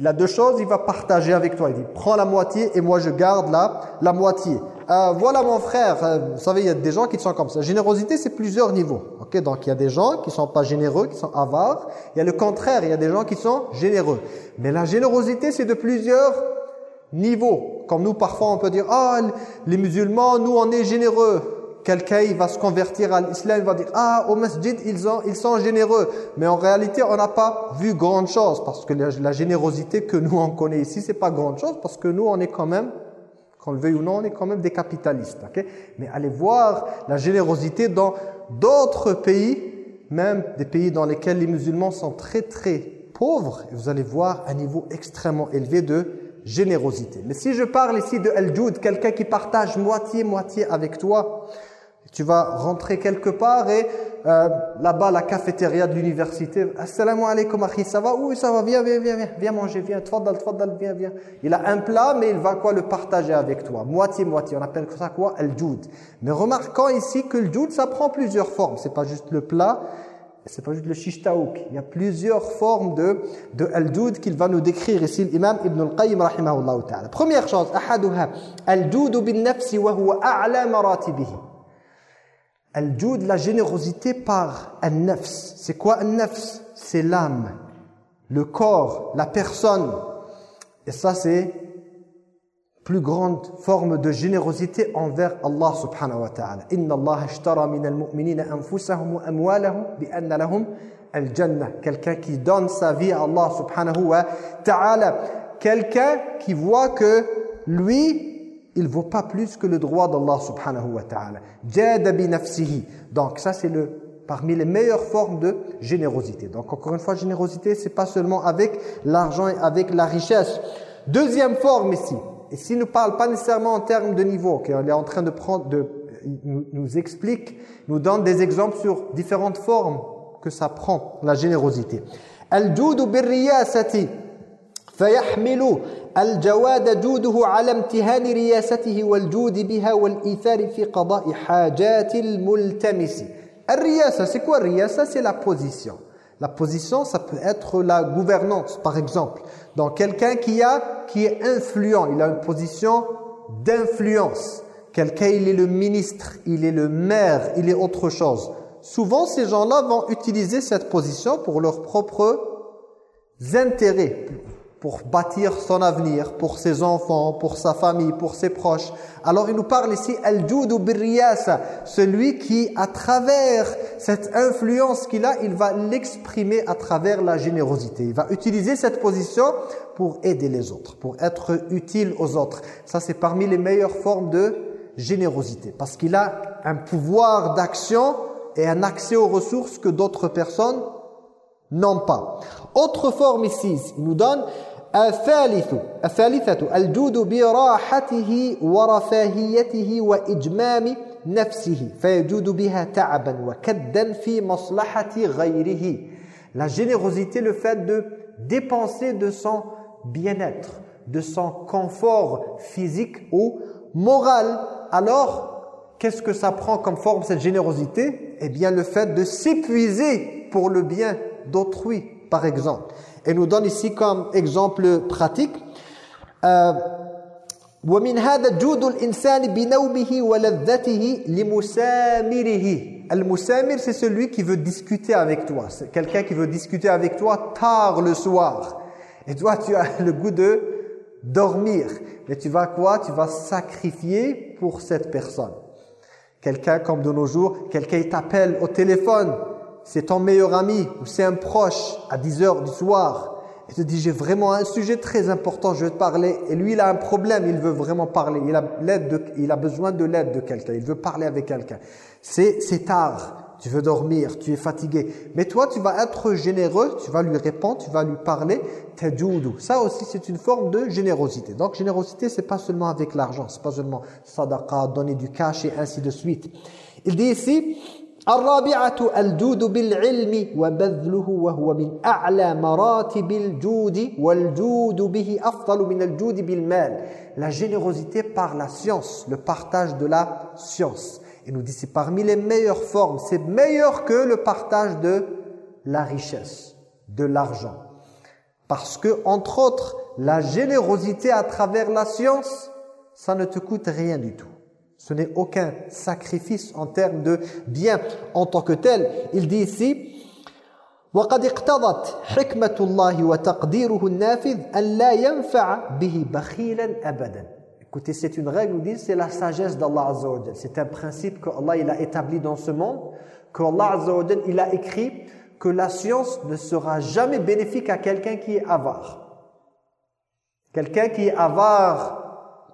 Il a deux choses, il va partager avec toi. Il dit, prends la moitié et moi je garde la, la moitié. Euh, voilà mon frère, euh, vous savez, il y a des gens qui sont comme ça. Générosité, c'est plusieurs niveaux. Ok, Donc il y a des gens qui sont pas généreux, qui sont avares. Il y a le contraire, il y a des gens qui sont généreux. Mais la générosité, c'est de plusieurs niveaux. Comme nous, parfois, on peut dire, ah, les musulmans, nous, on est généreux. Quelqu'un va se convertir à l'islam, il va dire ah au masjid ils sont généreux, mais en réalité on n'a pas vu grande chose parce que la, générosité que nous on connaît ici c'est pas grande chose parce que nous on est quand même qu'on le veuille ou non, on est quand même des capitalistes. Mais allez voir la générosité dans d'autres pays, même des pays dans lesquels les musulmans sont très très pauvres, et vous allez voir un niveau extrêmement élevé de générosité. Mais si je parle ici de al-joud, quelqu'un qui partage moitié-moitié avec toi, tu vas rentrer quelque part et euh, là-bas, la cafétéria de l'université, « Assalamu alaikum, akhi, ça va? Oui, ça va, viens, viens, viens, viens, viens manger, viens, tfaddal, tfaddal, viens, viens. » Il a un plat, mais il va quoi le partager avec toi? Moitié-moitié, on appelle ça quoi? Al-joud. Mais remarquons ici que le joud, ça prend plusieurs formes. C'est pas juste le plat, c'est pas juste le shishtaouk. Il y a plusieurs formes de, de al-doud qu'il va nous décrire ici l'imam Ibn al-Qayyim rahimahullah ta'ala. Première chose, ahaduha, al-doud bin nafsi wa huwa a'la maratibihi. Al-doud, la générosité par al-nafs. C'est quoi al-nafs C'est l'âme, le corps, la personne. Et ça c'est plus grande forme de générosité envers Allah subhanahu wa ta'ala. Inna Allah ashtara min al-mu'minina anfusahum wa amwalahum bi anna lahum al-jannah. Quelqu'un qui donne sa vie à Allah subhanahu wa ta'ala. Quelqu'un qui voit que lui, il ne vaut pas plus que le droit d'Allah subhanahu wa ta'ala. Jada bi. Donc ça c'est le parmi les meilleures formes de générosité. Donc encore une fois, générosité, c'est pas seulement avec l'argent et avec la richesse. Deuxième forme ici, et s'il ne parle pas nécessairement en termes de niveau, qu'il est en train de prendre, de, nous, nous explique, nous donne des exemples sur différentes formes que ça prend, la générosité. « Al-judu birriyasati fayahmilu الجواد جوده على امتهان رياسته والجود بها والإيثار في قضاء حاجات الملتمس الرياسة c'est quoi الرياسة c'est la position la position ça peut être la gouvernance par exemple donc quelqu'un qui a qui est influent, il a une position d'influence. Quelqu'un il est le ministre, il est le maire, il est autre chose. Souvent ces gens-là vont utiliser cette position pour leurs propres intérêts pour bâtir son avenir, pour ses enfants, pour sa famille, pour ses proches. Alors il nous parle ici al-judu birriyasa, celui qui à travers cette influence qu'il a, il va l'exprimer à travers la générosité. Il va utiliser cette position pour aider les autres, pour être utile aux autres. Ça c'est parmi les meilleures formes de générosité parce qu'il a un pouvoir d'action et un accès aux ressources que d'autres personnes n'ont pas. Autre forme ici, il nous donne الثالث الثالثة الجود براحته ورفاهيته وإجمام نفسه فيجود بها تعبا وكدا في مصلحة غيره La générosité, le fait de dépenser de son bien-être, de son confort physique ou moral. Alors, qu'est-ce que ça prend comme forme cette générosité Eh bien, le fait de s'épuiser pour le bien d'autrui, par exemple. Et nous donne ici comme exemple pratique euh, ومن هذا جود الإنسان بنومه ولذته لمسامره المسامر c'est celui qui veut discuter avec toi c'est quelqu'un qui veut discuter avec toi tard le soir et toi tu as le goût de dormir mais tu vas quoi tu vas sacrifier pour cette personne quelqu'un comme de nos jours quelqu'un t'appelle au téléphone c'est ton meilleur ami ou c'est un proche à 10 heures du soir et te dit j'ai vraiment un sujet très important, je veux te parler et lui il a un problème, il veut vraiment parler, il a l'aide il a besoin de l'aide de quelqu'un, il veut parler avec quelqu'un. C'est c'est tard, tu veux dormir, tu es fatigué, mais toi tu vas être généreux, tu vas lui répondre, tu vas lui parler, tajudu. Ça aussi c'est une forme de générosité. Donc générosité c'est pas seulement avec l'argent, c'est pas seulement sadaqa, donner du cash et ainsi de suite. Il dit ici الرابعة الجود بالعلم وبذله وهو من أعلى مراتب الجود والجود به أفضل من الجود بالمال la générosité par la science le partage de la science et nous dit c'est parmi les meilleures formes c'est meilleur que le partage de la richesse de l'argent parce que entre autres la générosité à travers la science ça ne te coûte rien du tout Ce n'est aucun sacrifice en termes de bien en tant que tel. Il dit ici وقد اقتضت حكمة الله وتقديره النافذ أن لا ينفع به بخيلا أبدا Écoutez, c'est une règle, nous dit, c'est la sagesse d'Allah Azza wa C'est un principe qu'Allah il a établi dans ce monde, qu'Allah Azza wa il a écrit que la science ne sera jamais bénéfique à quelqu'un qui est avare. Quelqu'un qui est avare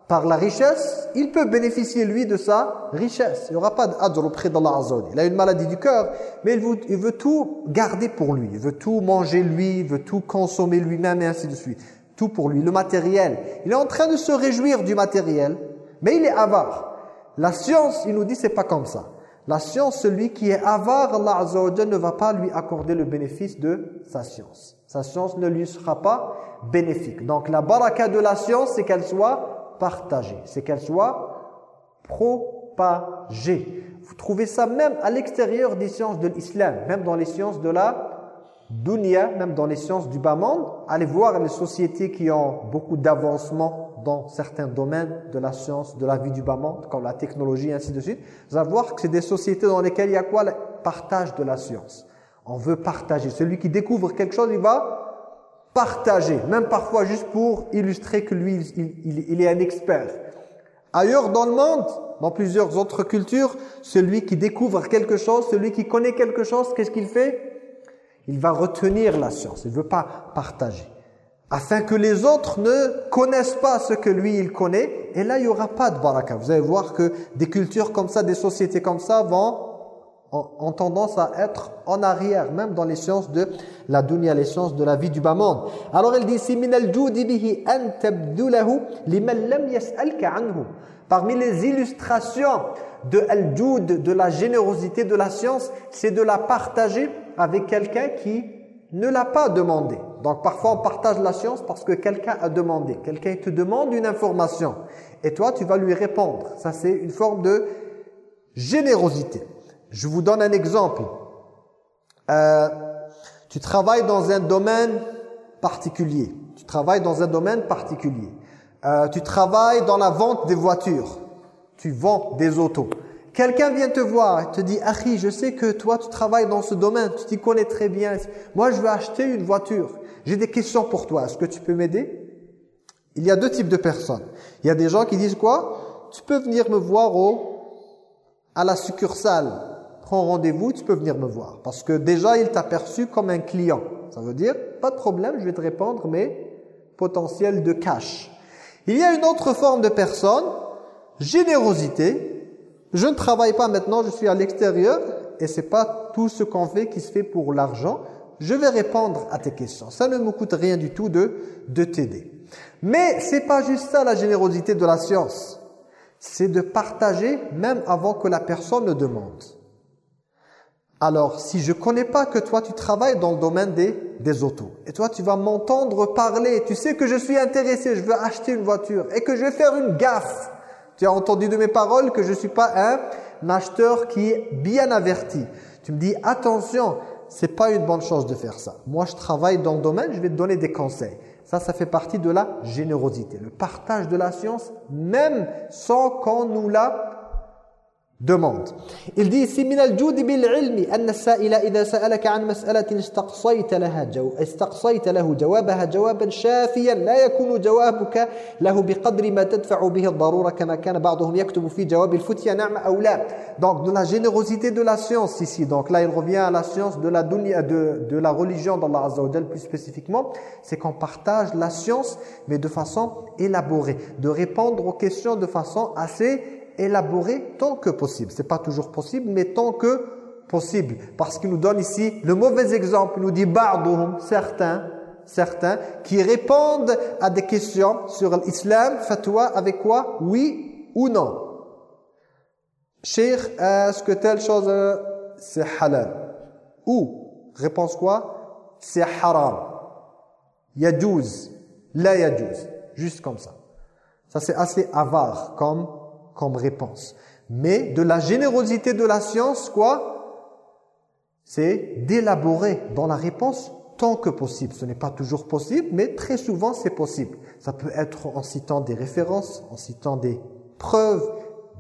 par la richesse, il peut bénéficier lui de sa richesse. Il n'y aura pas d'adr auprès d'Allah Azza Il a une maladie du cœur, mais il veut, tout garder pour lui. Il veut tout manger lui, il veut tout consommer lui-même et ainsi de suite. Tout pour lui, le matériel. Il est en train de se réjouir du matériel, mais il est avare. La science, il nous dit, c'est pas comme ça. La science, celui qui est avare, Allah Azza ne va pas lui accorder le bénéfice de sa science. Sa science ne lui sera pas bénéfique. Donc la baraka de la science, c'est qu'elle soit partagée, c'est qu'elle soit propagée. Vous trouvez ça même à l'extérieur des sciences de l'islam, même dans les sciences de la dunya, même dans les sciences du bas monde. Allez voir les sociétés qui ont beaucoup d'avancement dans certains domaines de la science, de la vie du bas monde, comme la technologie, ainsi de suite. Vous allez voir que c'est des sociétés dans lesquelles il y a quoi? Partage de la science. On veut partager. Celui qui découvre quelque chose, il va partager, même parfois juste pour illustrer que lui, il, est un expert. Ailleurs dans le monde, dans plusieurs autres cultures, celui qui découvre quelque chose, celui qui connaît quelque chose, qu'est-ce qu'il fait? Il va retenir la science, il ne veut pas partager. Afin que les autres ne connaissent pas ce que lui, il connaît. Et là, il n'y aura pas de baraka. Vous allez voir que des cultures comme ça, des sociétés comme ça vont ont tendance à être en arrière, même dans les sciences de la dunya, les sciences de la vie du bas monde. Alors elle dit ici, Parmi les illustrations de al de la générosité de la science, c'est de la partager avec quelqu'un qui ne l'a pas demandé. Donc parfois on partage la science parce que quelqu'un a demandé. Quelqu'un te demande une information et toi tu vas lui répondre. Ça c'est une forme de générosité. Je vous donne un exemple. Euh, tu travailles dans un domaine particulier. Tu travailles dans un domaine particulier. Euh, tu travailles dans la vente des voitures. Tu vends des autos. Quelqu'un vient te voir et te dit « Achi, je sais que toi, tu travailles dans ce domaine. Tu t'y connais très bien. Moi, je veux acheter une voiture. J'ai des questions pour toi. Est-ce que tu peux m'aider ?» Il y a deux types de personnes. Il y a des gens qui disent quoi? Tu peux venir me voir au, à la succursale prends rendez-vous, tu peux venir me voir. Parce que déjà, il t'a perçu comme un client. Ça veut dire, pas de problème, je vais te répondre, mais potentiel de cash. Il y a une autre forme de personne, générosité. Je ne travaille pas maintenant, je suis à l'extérieur, et c'est pas tout ce qu'on fait qui se fait pour l'argent. Je vais répondre à tes questions. Ça ne me coûte rien du tout de, de t'aider. Mais c'est pas juste ça la générosité de la science. C'est de partager même avant que la personne ne demande. Alors, si je connais pas que toi, tu travailles dans le domaine des, des autos, et toi, tu vas m'entendre parler, tu sais que je suis intéressé, je veux acheter une voiture, et que je vais faire une gaffe. Tu as entendu de mes paroles que je ne suis pas un acheteur qui est bien averti. Tu me dis, attention, c'est pas une bonne chose de faire ça. Moi, je travaille dans le domaine, je vais te donner des conseils. Ça, ça fait partie de la générosité, le partage de la science, même sans qu'on nous la demande. Il dit ici min al-jud bil ilmi anna as-sa'ila idha sa'alaka an mas'alatin istaqsayta laha istaqsayta lahu jawabaha jawaban shafiyan la yakunu jawabuka lahu biqadri ma tadfa'u bihi ad-darura kama kana ba'dhum yaktubu fi jawab al-futya na'ma aw la. Donc de la générosité de la science ici. Donc là il revient à la science de la dunya de de la religion d'Allah Azza wa Jalla plus spécifiquement, c'est qu'on partage la science mais de façon élaborée, de répondre aux questions de façon assez élaborer tant que possible. C'est pas toujours possible, mais tant que possible. Parce qu'il nous donne ici le mauvais exemple. Il nous dit « certains, certains, qui répondent à des questions sur l'islam, fatwa, avec quoi? Oui ou non? Cheikh, est-ce que telle chose, euh, c'est halal? Ou, réponse quoi? C'est haram. Yajouz, la yajouz. Juste comme ça. Ça, c'est assez avare comme comme réponse. Mais de la générosité de la science, quoi? C'est d'élaborer dans la réponse tant que possible. Ce n'est pas toujours possible, mais très souvent c'est possible. Ça peut être en citant des références, en citant des preuves,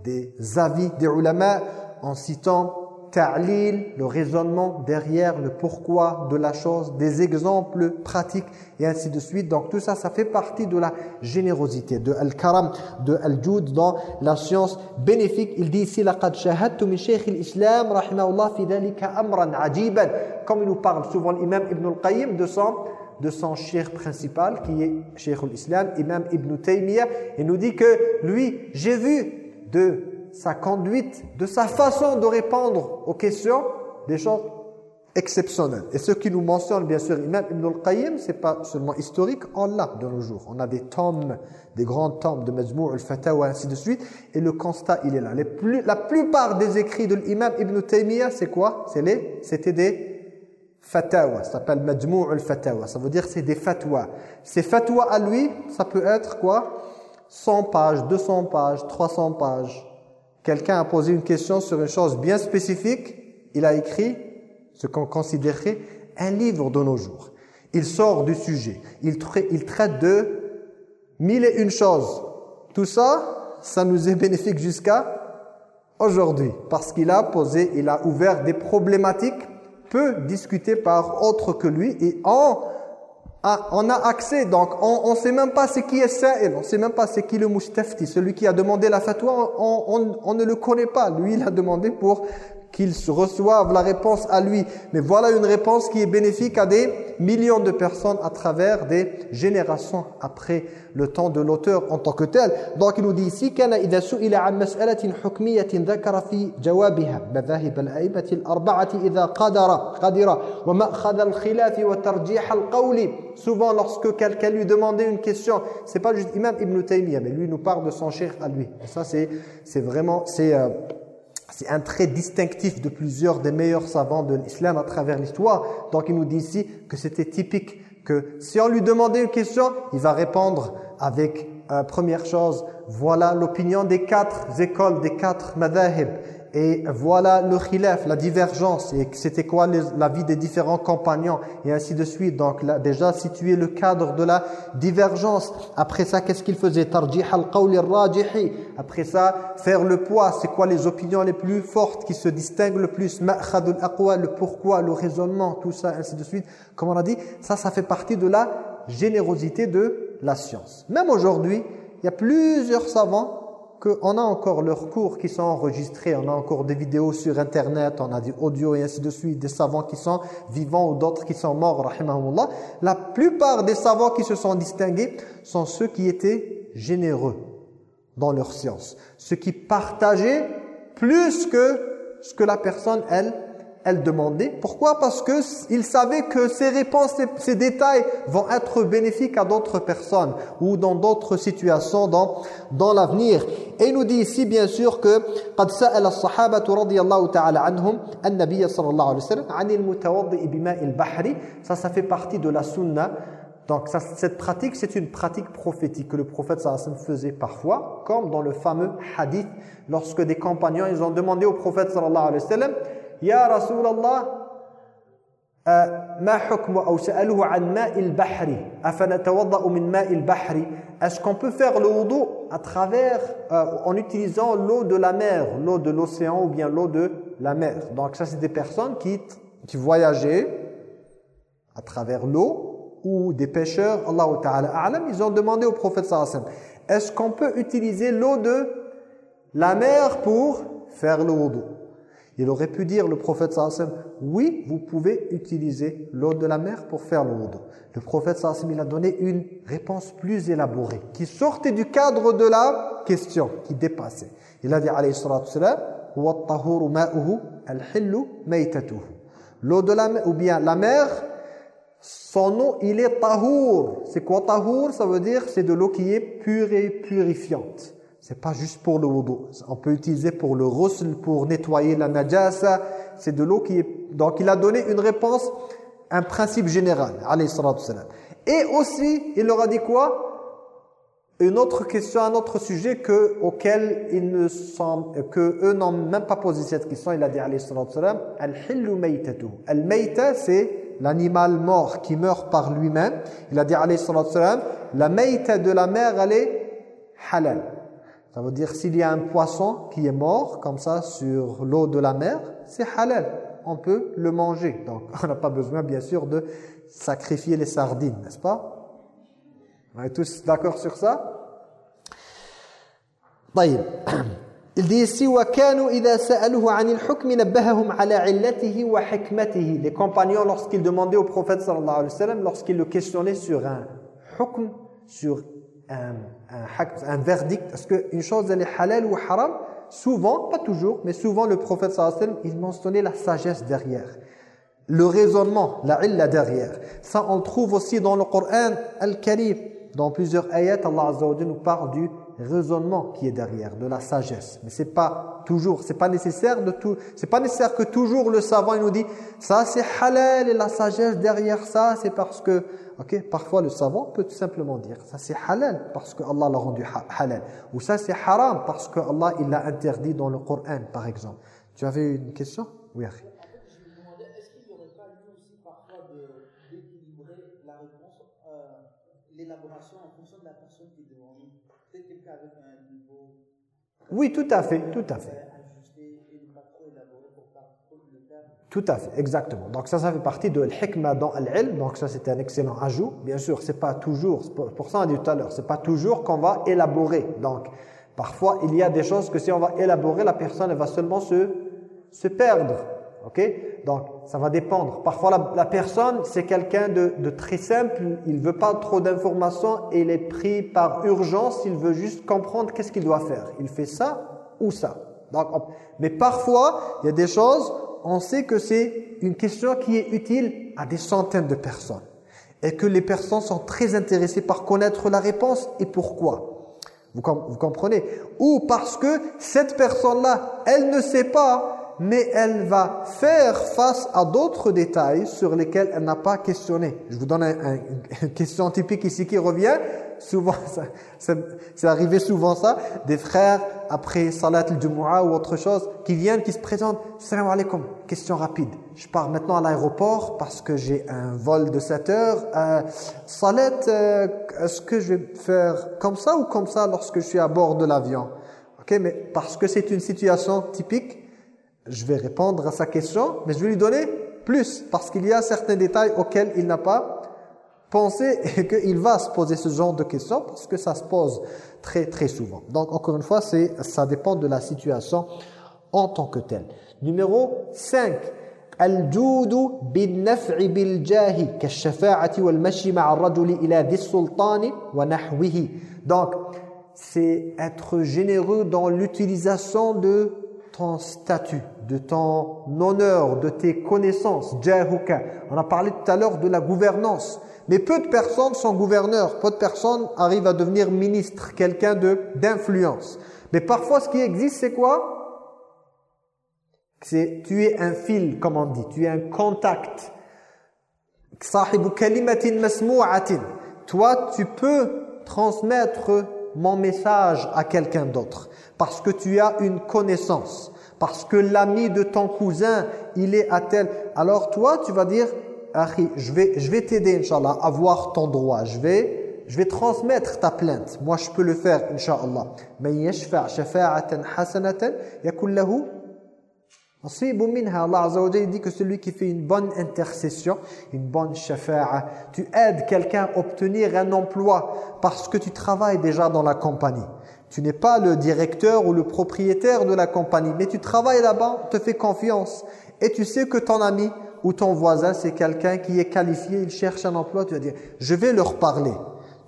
des avis des ulama, en citant ta'lil, le raisonnement derrière le pourquoi de la chose, des exemples pratiques et ainsi de suite. Donc tout ça, ça fait partie de la générosité, de al-karam, de al-joud dans la science bénéfique. Il dit ici لقد شاهدت من شيخ الإسلام رحمه الله في ذلك أمرا عجيبا. Comme il nous parle souvent l'imam Ibn al-Qayyim de son de son cheikh principal qui est Cheikh al-Islam, Imam Ibn Taymiyyah, il nous dit que lui, j'ai vu de sa conduite, de sa façon de répondre aux questions, des choses exceptionnelles. Et ce qui nous mentionne, bien sûr, Imam Ibn al-Qayyim, c'est pas seulement historique, on l'a de nos jours. On a des tomes, des grands tomes de Majmou' al-Fatawa, ainsi de suite, et le constat, il est là. La plupart des écrits de l'imam Ibn Taymiyyah, c'est quoi? C'était des fatawa, ça s'appelle Majmou' al-Fatawa, ça veut dire c'est des fatwas. Ces fatwas à lui, ça peut être quoi? 100 pages, 200 pages, 300 pages, Quelqu'un a posé une question sur une chose bien spécifique, il a écrit ce qu'on considérait un livre de nos jours. Il sort du sujet, il, traite de mille et une choses. Tout ça, ça nous est bénéfique jusqu'à aujourd'hui, parce qu'il a posé, il a ouvert des problématiques peu discutées par autre que lui, et en ah, on a accès, donc on ne sait même pas c'est qui est Sa'il, on ne sait même pas c'est qui le Mustafti, celui qui a demandé la fatwa, on, on, ne le connaît pas. Lui, il a demandé pour qu'ils reçoivent la réponse à lui. Mais voilà une réponse qui est bénéfique à des millions de personnes à travers des générations après le temps de l'auteur en tant que tel. Donc il nous dit ici كان إذا سئل عن مسألة حكمية ذكر في جوابها مذاهب الأئمة الأربعة إذا قدر قدر ومأخذ الخلاف وترجيح القول Souvent lorsque quelqu'un lui demandait une question, c'est pas juste Imam Ibn Taymiyyah, mais lui nous parle de son cheikh à lui. Et ça c'est c'est vraiment c'est euh, c'est un trait distinctif de plusieurs des meilleurs savants de l'islam à travers l'histoire. Donc il nous dit ici que c'était typique que si on lui demandait une question, il va répondre avec, euh, première chose, voilà l'opinion des quatre écoles, des quatre madhahib. Et voilà le khilaf, la divergence, et c'était quoi la vie des différents compagnons, et ainsi de suite. Donc là, déjà situer le cadre de la divergence. Après ça, qu'est-ce qu'il faisait? Après ça, faire le poids, c'est quoi les opinions les plus fortes qui se distinguent le plus? Le pourquoi, le raisonnement, tout ça, ainsi de suite. Comme on a dit, ça, ça fait partie de la générosité de la science. Même aujourd'hui, il y a plusieurs savants qu'on a encore leurs cours qui sont enregistrés, on a encore des vidéos sur Internet, on a des audios et ainsi de suite, des savants qui sont vivants ou d'autres qui sont morts. La plupart des savants qui se sont distingués sont ceux qui étaient généreux dans leur science, ceux qui partageaient plus que ce que la personne, elle, elle demandait. Pourquoi Parce qu'il savait que ces réponses, ces, détails vont être bénéfiques à d'autres personnes ou dans d'autres situations dans, dans l'avenir. Et il nous dit ici bien sûr que قد سأل الصحابة رضي الله تعالى عنهم النبي صلى الله عليه وسلم عن المتوضئ بماء البحر ça ça fait partie de la sunna donc ça, cette pratique c'est une pratique prophétique que le prophète sallallahu faisait parfois comme dans le fameux hadith lorsque des compagnons ils ont demandé au prophète sallallahu alayhi wa sallam Ya Rasulallah, ma hukmu ou sa'aluhu an ma'il bahri afanatawadda'u min ma'il bahri est-ce qu'on peut faire le wudu à travers euh, en utilisant l'eau de la mer l'eau de l'océan ou bien l'eau de la mer? Donc ça c'est des personnes qui qui voyageaient à travers l'eau ou des pêcheurs. Allah ta'ala a'lam ils ont demandé au prophète sallallahu est-ce qu'on peut utiliser l'eau de la mer pour faire le wudu? Il aurait pu dire, le prophète sallallahu oui, vous pouvez utiliser l'eau de la mer pour faire wudu. Le prophète sallallahu il a donné une réponse plus élaborée, qui sortait du cadre de la question, qui dépassait. Il a dit, alayhi salatu salam, L'eau de la mer, ou bien la mer, son eau, il est tahour. C'est quoi tahour? Ça veut dire, c'est de l'eau qui est pure et purifiante. C'est pas juste pour le wudu. On peut utiliser pour le ghusl, pour nettoyer la najasa. C'est de l'eau qui est... Donc il a donné une réponse, un principe général, Et aussi, il leur a dit quoi? Une autre question, un autre sujet que, auquel ils ne sont, que eux n'ont même pas posé cette question. Il a dit, Al-hillu maytatu. Al-mayta, c'est l'animal mort qui meurt par lui-même. Il a dit, la mayta de la mer, elle est halal. Ça veut dire s'il y a un poisson qui est mort, comme ça, sur l'eau de la mer, c'est halal. On peut le manger. Donc, [laughs] on n'a pas besoin, bien sûr, de sacrifier les sardines, n'est-ce pas? On est tous d'accord sur ça? [clears throat] Il dit ici Les compagnons lorsqu'ils demandaient au prophète sallallahu alayhi wa sallam lorsqu'ils le questionnaient sur un hukm sur un, un, verdict est-ce qu'une chose elle est halal ou haram souvent pas toujours mais souvent le prophète sallallahu alayhi wa sallam il mentionnait la sagesse derrière. Le raisonnement la illa derrière. Ça on le trouve aussi dans le Coran al-Karim. Dans plusieurs ayats Allah azza wa nous parle du raisonnement qui est derrière, de la sagesse. Mais c'est pas toujours, c'est pas nécessaire de tout, c'est pas nécessaire que toujours le savant il nous dit ça c'est halal et la sagesse derrière ça c'est parce que, ok, parfois le savant peut tout simplement dire ça c'est halal parce que Allah l'a rendu halal. Ou ça c'est haram parce que Allah il l'a interdit dans le Coran par exemple. Tu avais une question? Oui, la oui, tout à fait, tout à fait. Tout à fait, exactement. Donc ça, ça fait partie de l'hikmah dans l'ilm. Donc ça, c'était un excellent ajout. Bien sûr, c'est pas toujours, pour ça on a dit tout à l'heure, c'est pas toujours qu'on va élaborer. Donc, parfois, il y a des choses que si on va élaborer, la personne elle va seulement se, se perdre. Ok? Donc, ça va dépendre. Parfois, la, personne, c'est quelqu'un de, très simple. Il veut pas trop d'informations et il est pris par urgence. Il veut juste comprendre qu'est-ce qu'il doit faire. Il fait ça ou ça. Donc, mais parfois, il y a des choses, on sait que c'est une question qui est utile à des centaines de personnes. Et que les personnes sont très intéressées par connaître la réponse et pourquoi. Vous, comprenez? Ou parce que cette personne-là, elle ne sait pas mais elle va faire face à d'autres détails sur lesquels elle n'a pas questionné. Je vous donne une question typique ici qui revient. Souvent, c'est arrivé souvent ça, des frères après Salat al-Jumu'ah ou autre chose, qui viennent, qui se présentent. Salam alaikum, question rapide. Je pars maintenant à l'aéroport parce que j'ai un vol de 7 heures. Euh, salat, euh, est-ce que je vais faire comme ça ou comme ça lorsque je suis à bord de l'avion? Ok, mais parce que c'est une situation typique, je vais répondre à sa question, mais je vais lui donner plus, parce qu'il y a certains détails auxquels il n'a pas pensé et [laughs] qu'il va se poser ce genre de questions, parce que ça se pose très très souvent. Donc encore une fois, ça dépend de la situation en tant que telle. Numéro 5. الجود بالنفع بالجاه كالشفاعة والمشي مع الرجل إلى ذي السلطان ونحوه. Donc, c'est être généreux dans l'utilisation de ton statut, de ton honneur, de tes connaissances, jahuka. On a parlé tout à l'heure de la gouvernance. Mais peu de personnes sont gouverneurs, peu de personnes arrivent à devenir ministre, quelqu'un d'influence. Mais parfois ce qui existe c'est quoi? C'est tu es un fil comme on dit, tu es un contact. Toi tu peux transmettre mon message à quelqu'un d'autre parce que tu as une connaissance parce que l'ami de ton cousin, il est à tel. Alors toi, tu vas dire, je vais, je vais t'aider, Inch'Allah, à voir ton droit. Je vais, je vais transmettre ta plainte. Moi, je peux le faire, Inch'Allah. Mais yashfa' shafa'atan hasanatan lahu Allah Azza dit que celui qui fait une bonne intercession, une bonne shafa'a, tu aides quelqu'un à obtenir un emploi parce que tu travailles déjà dans la compagnie. Tu n'es pas le directeur ou le propriétaire de la compagnie, mais tu travailles là-bas, te fais confiance. Et tu sais que ton ami ou ton voisin, c'est quelqu'un qui est qualifié, il cherche un emploi, tu vas dire, je vais leur parler.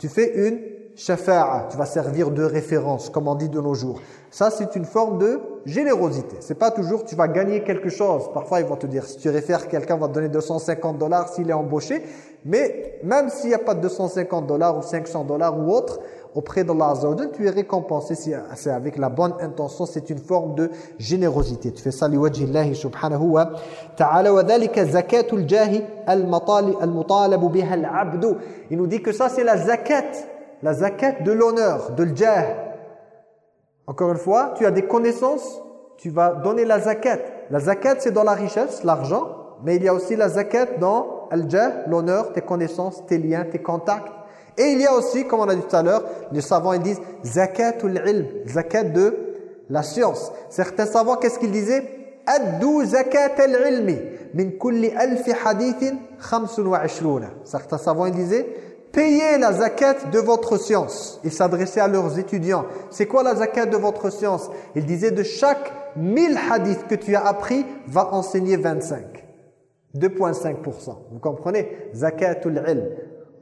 Tu fais une shafa'a, tu vas servir de référence, comme on dit de nos jours. Ça, c'est une forme de générosité. C'est pas toujours tu vas gagner quelque chose. Parfois, ils vont te dire, si tu réfères quelqu'un, va te donner 250 dollars s'il est embauché. Mais même s'il n'y a pas de 250 dollars ou 500 dollars ou autre, auprès d'Allah tu es récompensé. C'est avec la bonne intention, c'est une forme de générosité. Tu fais ça liwajhi Allah subhanahu wa ta'ala. Wa dhalika zakatul jahi al-mutalabu biha al-abdu. Il nous dit que ça c'est la zakat, la zakat de l'honneur, de l'jah. Encore une fois, tu as des connaissances, tu vas donner la zakat. La zakat c'est dans la richesse, l'argent, mais il y a aussi la zakat dans al-jah, l'honneur, tes connaissances, tes liens, tes contacts. Et il y a aussi, comme on a dit tout à l'heure, les savants ils disent zakatul ilm, zakat de la science. Certains savants, qu'est-ce qu'ils disaient? Addu zakat al-ilmi min kulli alfi hadithin 25. Certains savants ils disaient Payez la zakat de votre science. Ils s'adressaient à leurs étudiants. C'est quoi la zakat de votre science? Ils disaient de chaque 1000 hadiths que tu as appris, va enseigner 25. 2,5%. Vous comprenez? Zakatul ilm.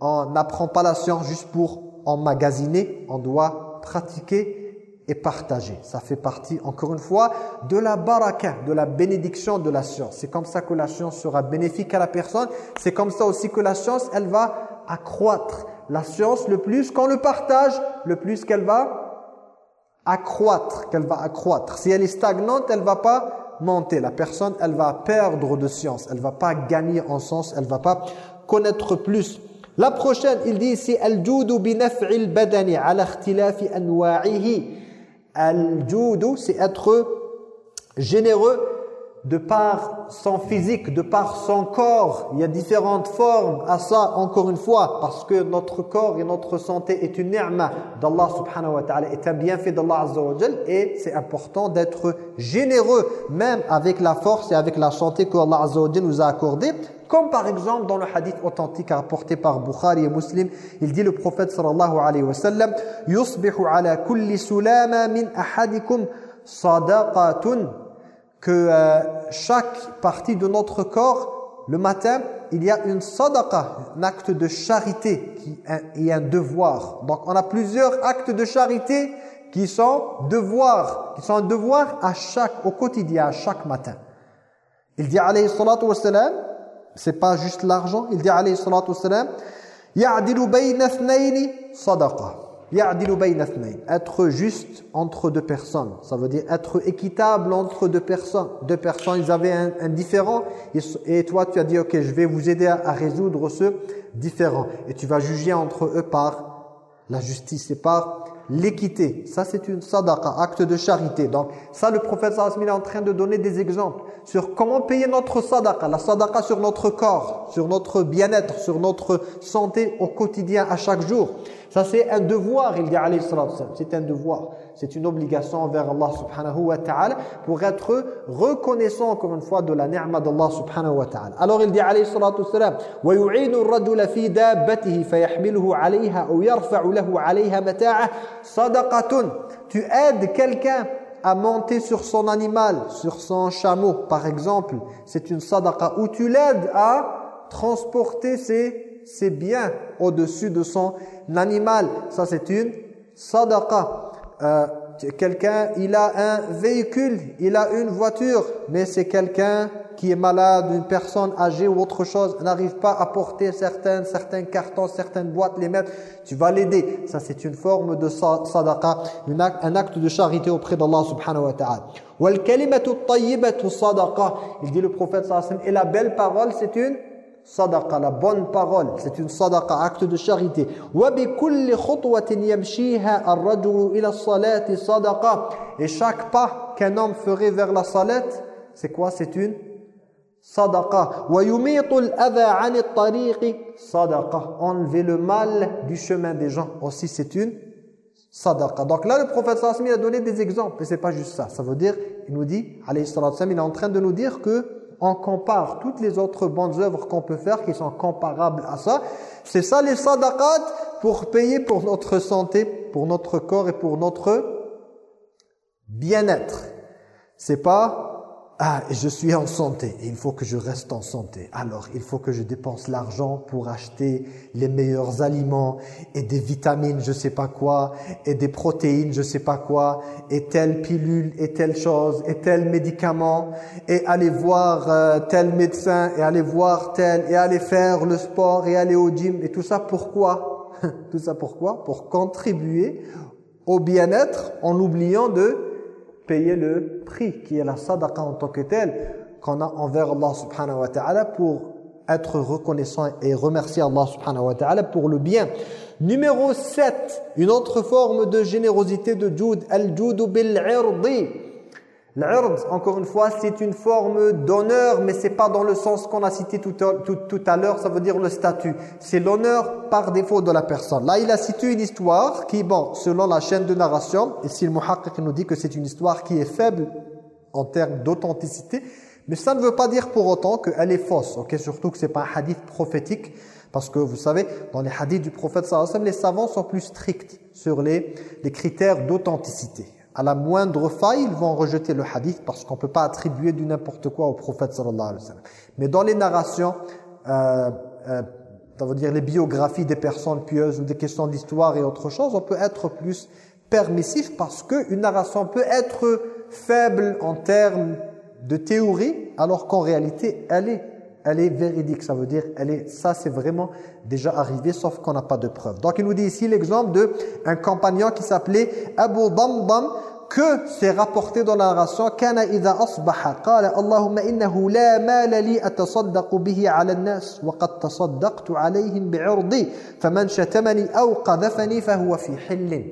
On n'apprend pas la science juste pour emmagasiner. On doit pratiquer et partager. Ça fait partie, encore une fois, de la baraka, de la bénédiction de la science. C'est comme ça que la science sera bénéfique à la personne. C'est comme ça aussi que la science, elle va accroître. La science, le plus qu'on le partage, le plus qu'elle va accroître, qu'elle va accroître. Si elle est stagnante, elle va pas monter. La personne, elle va perdre de science. Elle va pas gagner en sens. Elle va pas connaître plus. La prochaine, il dit ici al-judu bi naf'il badani ala ikhtilafi anwa'ihi. Al-judu, c'est être généreux de par son physique, de par son corps. Il y a différentes formes à ça, encore une fois, parce que notre corps et notre santé est une ni'ma d'Allah subhanahu wa ta'ala, est un bienfait d'Allah azza et c'est important d'être généreux, même avec la force et avec la santé que Allah azza nous a accordé. Comme par exemple dans le hadith authentique rapporté par Bukhari et Muslim, il dit le prophète sallallahu alayhi wa sallam « Yusbihu ala kulli sulama min ahadikum sadaqatun » que euh, chaque partie de notre corps, le matin, il y a une sadaqa, un acte de charité qui est un devoir. Donc on a plusieurs actes de charité qui sont devoirs, qui sont un devoir à chaque, au quotidien, à chaque matin. Il dit alayhi salatu wassalam, c'est pas juste l'argent, il dit alayhi salatu wassalam, ya'dilu bayna sadaqa. Être juste entre deux personnes. Ça veut dire être équitable entre deux personnes. Deux personnes, ils avaient un, différent. Et, toi, tu as dit, ok, je vais vous aider à, résoudre ce différent. Et tu vas juger entre eux par la justice et par l'équité. Ça, c'est une sadaqa, acte de charité. Donc, ça, le prophète sallallahu est en train de donner des exemples sur comment payer notre sadaqa. La sadaqa sur notre corps, sur notre bien-être, sur notre santé au quotidien, à chaque jour. Ça c'est un devoir, il dit c'est un devoir C'est une obligation envers Allah subhanahu wa ta'ala pour être reconnaissant encore une fois de la ni'ma d'Allah subhanahu wa ta'ala. Alors il dit alayhi salatu wassalam وَيُعِينُ الرَّجُلَ فِي دَابَّتِهِ فَيَحْمِلُهُ عَلَيْهَا أَوْ يَرْفَعُ لَهُ عَلَيْهَا مَتَاعَهُ صَدَقَةٌ Tu aides quelqu'un à monter sur son animal, sur son chameau par exemple, c'est une sadaqa. Ou tu l'aides à transporter ses c'est bien au-dessus de son animal. Ça, c'est une sadaqa. Euh, quelqu'un, il a un véhicule, il a une voiture, mais c'est quelqu'un qui est malade, une personne âgée ou autre chose, n'arrive pas à porter certains, certains cartons, certaines boîtes, les mettre, tu vas l'aider. Ça, c'est une forme de sadaqa, un acte de charité auprès d'Allah subhanahu wa ta'ala. Il dit le prophète sallallahu et la belle parole, c'est une sadaqa, la bonne parole, c'est une sadaqa, acte de charité. Et chaque pas qu'un homme ferait vers la salat, c'est quoi? C'est une sadaqa. sadaqa. Enlever le mal du chemin des gens aussi, c'est une sadaqa. Donc là, le prophète sallallahu a donné des exemples, mais c'est pas juste ça. Ça veut dire, il nous dit, alayhi sallam, il est en train de nous dire que on compare toutes les autres bonnes œuvres qu'on peut faire qui sont comparables à ça. C'est ça les sadaqat pour payer pour notre santé, pour notre corps et pour notre bien-être. C'est pas ah, je suis en santé et il faut que je reste en santé. Alors, il faut que je dépense l'argent pour acheter les meilleurs aliments et des vitamines, je sais pas quoi, et des protéines, je sais pas quoi, et telle pilule, et telle chose, et tel médicament, et aller voir euh, tel médecin, et aller voir tel, et aller faire le sport, et aller au gym, et tout ça pourquoi? [laughs] Tout ça pourquoi? Pour contribuer au bien-être en oubliant de payer le prix qui est la sadaqa en tant que telle qu'on a envers Allah subhanahu wa ta'ala pour être reconnaissant et remercier Allah subhanahu wa ta'ala pour le bien. Numéro 7, une autre forme de générosité de Joud, al-judu bil-irdi. L'ird, encore une fois, c'est une forme d'honneur, mais c'est pas dans le sens qu'on a cité tout, à l'heure, ça veut dire le statut. C'est l'honneur par défaut de la personne. Là, il a cité une histoire qui, bon, selon la chaîne de narration, ici le muhaqqiq nous dit que c'est une histoire qui est faible en termes d'authenticité, mais ça ne veut pas dire pour autant qu'elle est fausse, ok? Surtout que c'est pas un hadith prophétique, parce que vous savez, dans les hadiths du prophète les savants sont plus stricts sur les critères d'authenticité à la moindre faille, ils vont rejeter le hadith parce qu'on ne peut pas attribuer du n'importe quoi au prophète sallallahu alayhi wa sallam. Mais dans les narrations, euh, euh, ça veut dire les biographies des personnes pieuses ou des questions d'histoire et autre chose, on peut être plus permissif parce qu'une narration peut être faible en termes de théorie alors qu'en réalité, elle est elle est véridique, ça veut dire elle est, ça c'est vraiment déjà arrivé, sauf qu'on n'a pas de preuve. Donc il nous dit ici l'exemple d'un compagnon qui s'appelait Abu Damdam, que c'est rapporté dans la narration kana idha asbaha. Qala allahumma innahu la mala li atasaddaqu bihi 'ala nas wa qad tasaddaqtu 'alayhim bi'urdi. Faman shatamani aw qadhafani fa fi hillin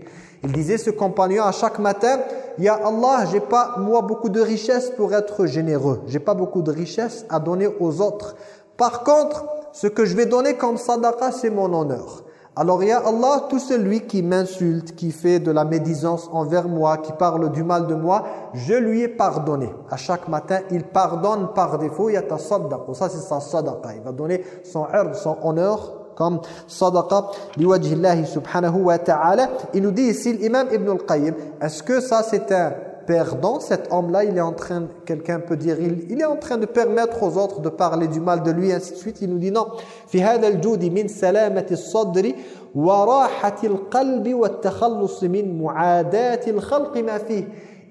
il disait ce compagnon à chaque matin, Ya Allah, j'ai pas moi beaucoup de richesses pour être généreux. J'ai pas beaucoup de richesses à donner aux autres. Par contre, ce que je vais donner comme sadaqa, c'est mon honneur. Alors, Ya Allah, tout celui qui m'insulte, qui fait de la médisance envers moi, qui parle du mal de moi, je lui ai pardonné. À chaque matin, il pardonne par défaut, ya ta sadaqa. Ça, c'est sa sadaqa. Il va donner son son honneur comme sadaqa liwajhillahi subhanahu wa ta'ala. Il nous dit ici l'imam Ibn al-Qayyim, est-ce que ça c'est un perdant cet homme-là, il est en train, quelqu'un peut dire, il, il, est en train de permettre aux autres de parler du mal de lui, ainsi de suite. Il nous dit non. في هذا الجود من سلامة وراحة القلب والتخلص من معاداة الخلق ما فيه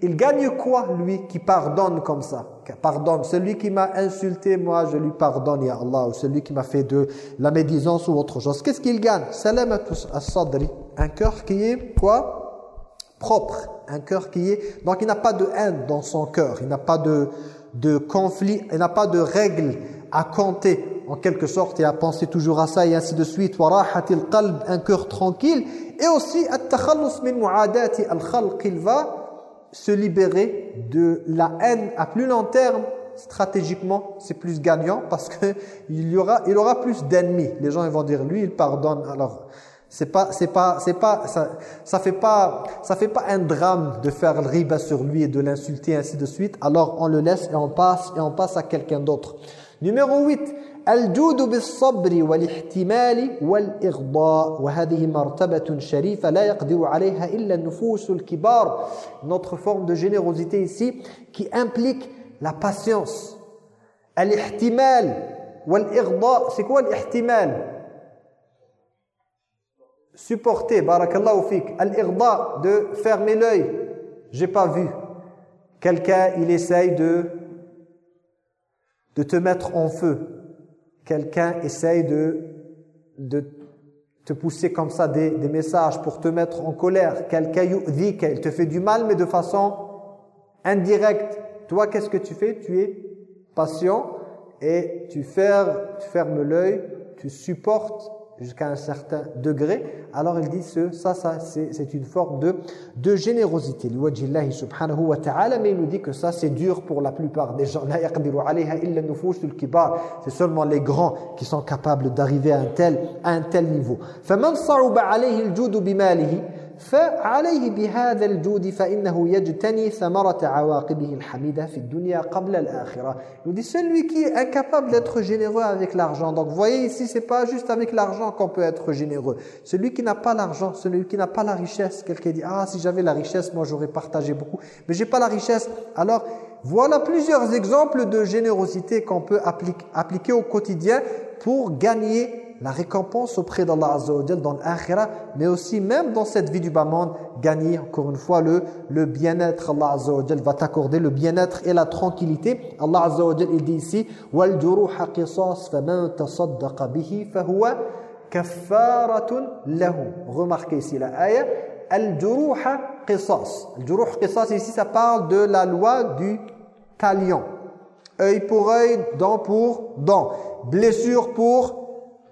il gagne quoi, lui, qui pardonne comme ça? Pardonne? Celui qui m'a insulté, moi, je lui pardonne, ya Allah. Ou celui qui m'a fait de la médisance ou autre chose. Qu'est-ce qu'il gagne? Salamatus as-sadri. Un cœur qui est, quoi? Propre. Un cœur qui est... Donc, il n'a pas de haine dans son cœur. Il n'a pas de, de conflit. Il n'a pas de règles à compter, en quelque sorte, et à penser toujours à ça, et ainsi de suite. Un cœur tranquille. Et aussi. Il va se libérer de la haine à plus long terme, stratégiquement, c'est plus gagnant parce que [laughs] il y aura il aura plus d'ennemis. Les gens ils vont dire lui il pardonne. Alors c'est pas c'est pas c'est pas ça ça fait pas ça fait pas un drame de faire le riba sur lui et de l'insulter ainsi de suite. Alors on le laisse et on passe et on passe à quelqu'un d'autre. Numéro 8 الجود بالصبر والاحتمال والإغضاء وهذه مرتبة شريفة لا يقدر عليها إلا النفوس الكبار notre forme de générosité ici qui implique la patience الاحتمال والإغضاء c'est quoi الاحتمال supporter barakallahu fik al-irda de fermer l'œil j'ai pas vu quelqu'un il essaye de de te mettre en feu quelqu'un essaye de, de te pousser comme ça des, des messages pour te mettre en colère, quelqu'un dit qu'il te fait du mal mais de façon indirecte, toi qu'est-ce que tu fais? Tu es patient et tu fermes, tu fermes l'œil, tu supportes jusqu'à un certain degré, alors il dit ce, ça, ça c'est une forme de, de générosité. subhanahu wa ta'ala, mais il nous dit que ça c'est dur pour la plupart des gens. C'est seulement les grands qui sont capables d'arriver à un tel, à un tel niveau. فَمَنْ صَعُبَ عَلَيْهِ الْجُودُ بِمَالِهِ فعليه بهذا الجود فإنه يجتني ثمرة عواقبه الحميدة في الدنيا قبل الآخرة. Il nous dit celui qui est incapable d'être généreux avec l'argent. Donc vous voyez ici, c'est pas juste avec l'argent qu'on peut être généreux. Celui qui n'a pas l'argent, celui qui n'a pas la richesse, quelqu'un dit ah si j'avais la richesse, moi j'aurais partagé beaucoup, mais j'ai pas la richesse. Alors voilà plusieurs exemples de générosité qu'on peut appliquer, appliquer au quotidien pour gagner la récompense auprès d'Allah Azza wa dans l'akhirah, mais aussi même dans cette vie du bas monde, gagner encore une fois le, le bien-être. Allah Azza wa va t'accorder le bien-être et la tranquillité. Allah Azza wa il dit ici وَالْجُرُوحَ قِصَاص فَمَنْ تَصَدَّقَ بِهِ فَهُوَ كَفَّارَةٌ لَهُ Remarquez ici la ayah Al-Juruha Qisas. Al-Juruh Qisas, ici ça parle de la loi du talion. Œil pour œil, dent pour dent. Blessure pour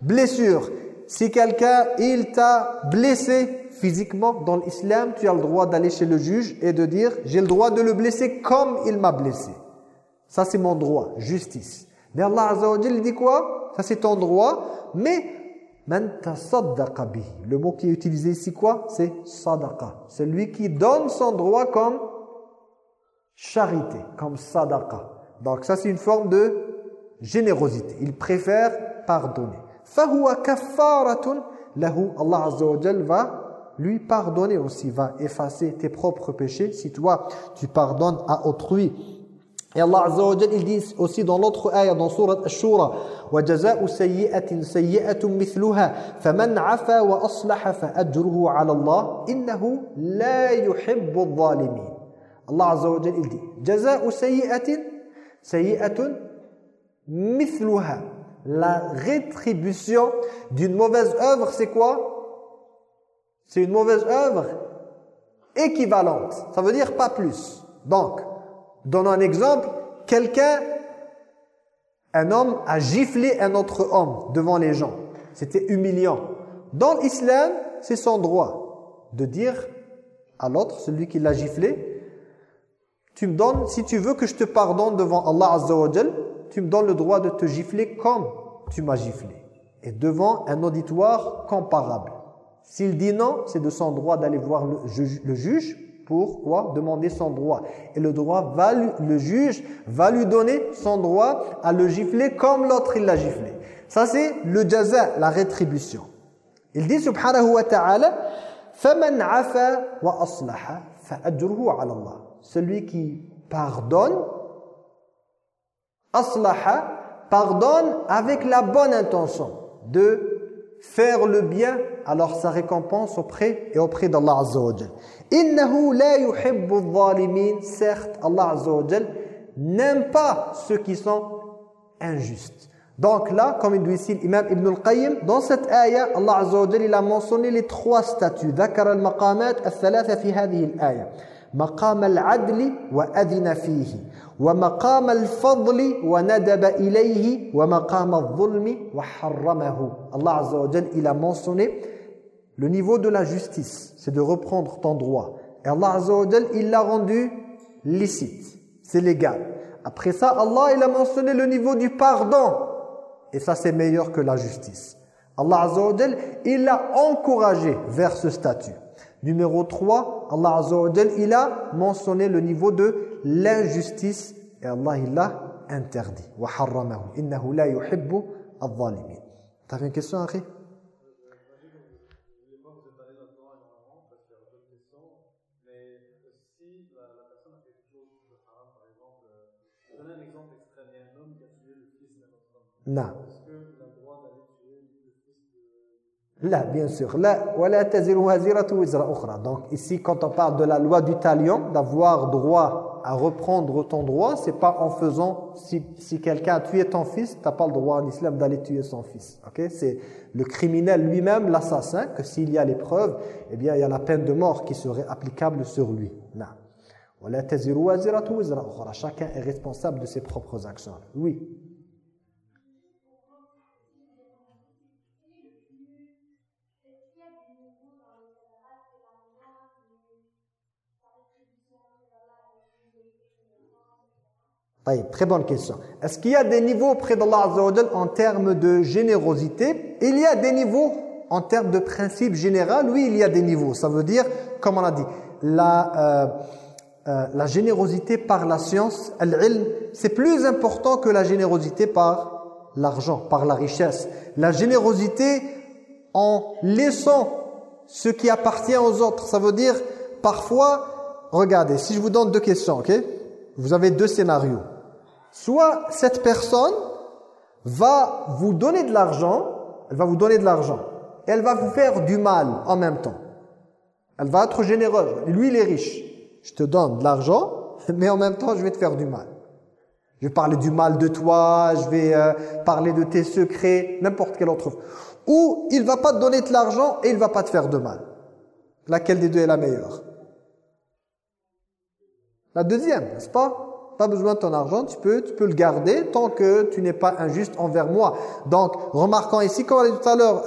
blessure. Si quelqu'un, il t'a blessé, physiquement dans l'islam, tu as le droit d'aller chez le juge et de dire « j'ai le droit de le blesser comme il m'a blessé ». Ça, c'est mon droit, justice. Mais Allah Azza wa dit quoi? Ça, c'est ton droit, mais le mot qui est utilisé ici quoi? C'est sadaqa. C'est lui qui donne son droit comme charité, comme sadaqa. Donc ça c'est une forme de générosité. Il préfère pardonner. فَهُوَ كَفَّارَةٌ lahu Allah Azza wa Jalla va lui pardonner aussi, va effacer tes propres péchés si toi tu pardonnes à autrui. Et Allah Azza wa Jalla il dit aussi dans l'autre ayah dans sourate Ash-Shura وَجَزَاءُ سَيِّئَةٍ سَيِّئَةٌ مِثْلُهَا فَمَنْ عَفَا وَأَصْلَحَ فَأَجْرُهُ عَلَى اللَّهِ إِنَّهُ لَا يُحِبُّ الظَّالِمِينَ Allah Azza wa Jalla il dit جَزَاءُ سَيِّئَةٍ سَيِّئَةٌ مِثْلُهَا la rétribution d'une mauvaise œuvre, c'est quoi? C'est une mauvaise œuvre équivalente. Ça veut dire pas plus. Donc, donnons un exemple. Quelqu'un, un homme a giflé un autre homme devant les gens. C'était humiliant. Dans l'islam, c'est son droit de dire à l'autre, celui qui l'a giflé, tu me donnes, si tu veux que je te pardonne devant Allah Azza tu me donnes le droit de te gifler comme tu m'as giflé. Et devant un auditoire comparable. S'il dit non, c'est de son droit d'aller voir le, juge pour quoi Demander son droit. Et le droit va le juge va lui donner son droit à le gifler comme l'autre il l'a giflé. Ça c'est le jaza, la rétribution. Il dit subhanahu wa ta'ala فَمَنْ عَفَى وَأَصْلَحَ فَأَجْرُهُ عَلَى اللَّهِ Celui qui pardonne aslaha pardonne avec la bonne intention de faire le bien, alors sa récompense auprès et auprès d'Allah Azza wa Innahu la yuhibbu zalimin Certes, Allah Azza wa n'aime pas ceux qui sont injustes. Donc là, comme il dit ici l'imam Ibn al-Qayyim, dans cette ayah, Allah Azza wa il a mentionné les trois statuts. ذكر المقامات الثلاثة في هذه الآية. مقام العدل وأذن فيه Allah il a mentionné le niveau de la justice, c'est de reprendre ton droit. Et Allah Azza il l'a rendu licite, c'est légal. Après ça, Allah, il a mentionné le niveau du pardon. Et ça, c'est meilleur que la justice. Allah Azza wa il l'a encouragé vers ce statut. Numéro 3, Allah Azza wa Jal, il a mentionné le niveau de l'injustice et Allah il l'a interdit. Wa harramahu innahu la yuhibbu adh-dhalimin. Une question, Henri Non. Là, bien sûr. Là, Donc ici, quand on parle de la loi du talion, d'avoir droit à reprendre ton droit, c'est pas en faisant, si, si quelqu'un a tué ton fils, tu n'as pas le droit en islam d'aller tuer son fils. ok? C'est le criminel lui-même, l'assassin, que s'il y a les preuves, eh bien, il y a la peine de mort qui serait applicable sur lui. Non. Chacun est responsable de ses propres actions. Oui. Très bonne question. Est-ce qu'il y a des niveaux auprès d'Allah Azza en termes de générosité? Il y a des niveaux en termes de principe général? Oui, il y a des niveaux. Ça veut dire, comme on a dit, la, euh, euh, la générosité par la science, c'est plus important que la générosité par l'argent, par la richesse. La générosité en laissant ce qui appartient aux autres. Ça veut dire, parfois, regardez, si je vous donne deux questions, ok? Vous avez deux scénarios. Soit cette personne va vous donner de l'argent, elle va vous donner de l'argent, elle va vous faire du mal en même temps. Elle va être généreuse. Lui, il est riche. Je te donne de l'argent, [laughs] mais en même temps, je vais te faire du mal. Je vais parler du mal de toi, je vais euh, parler de tes secrets, n'importe quel autre. Ou il va pas te donner de l'argent et il va pas te faire de mal. Laquelle des deux est la meilleure? La deuxième, n'est-ce pas? Pas besoin de ton argent, tu peux, tu peux le garder tant que tu n'es pas injuste envers moi. Donc, remarquant ici, comme on l'a dit tout à l'heure,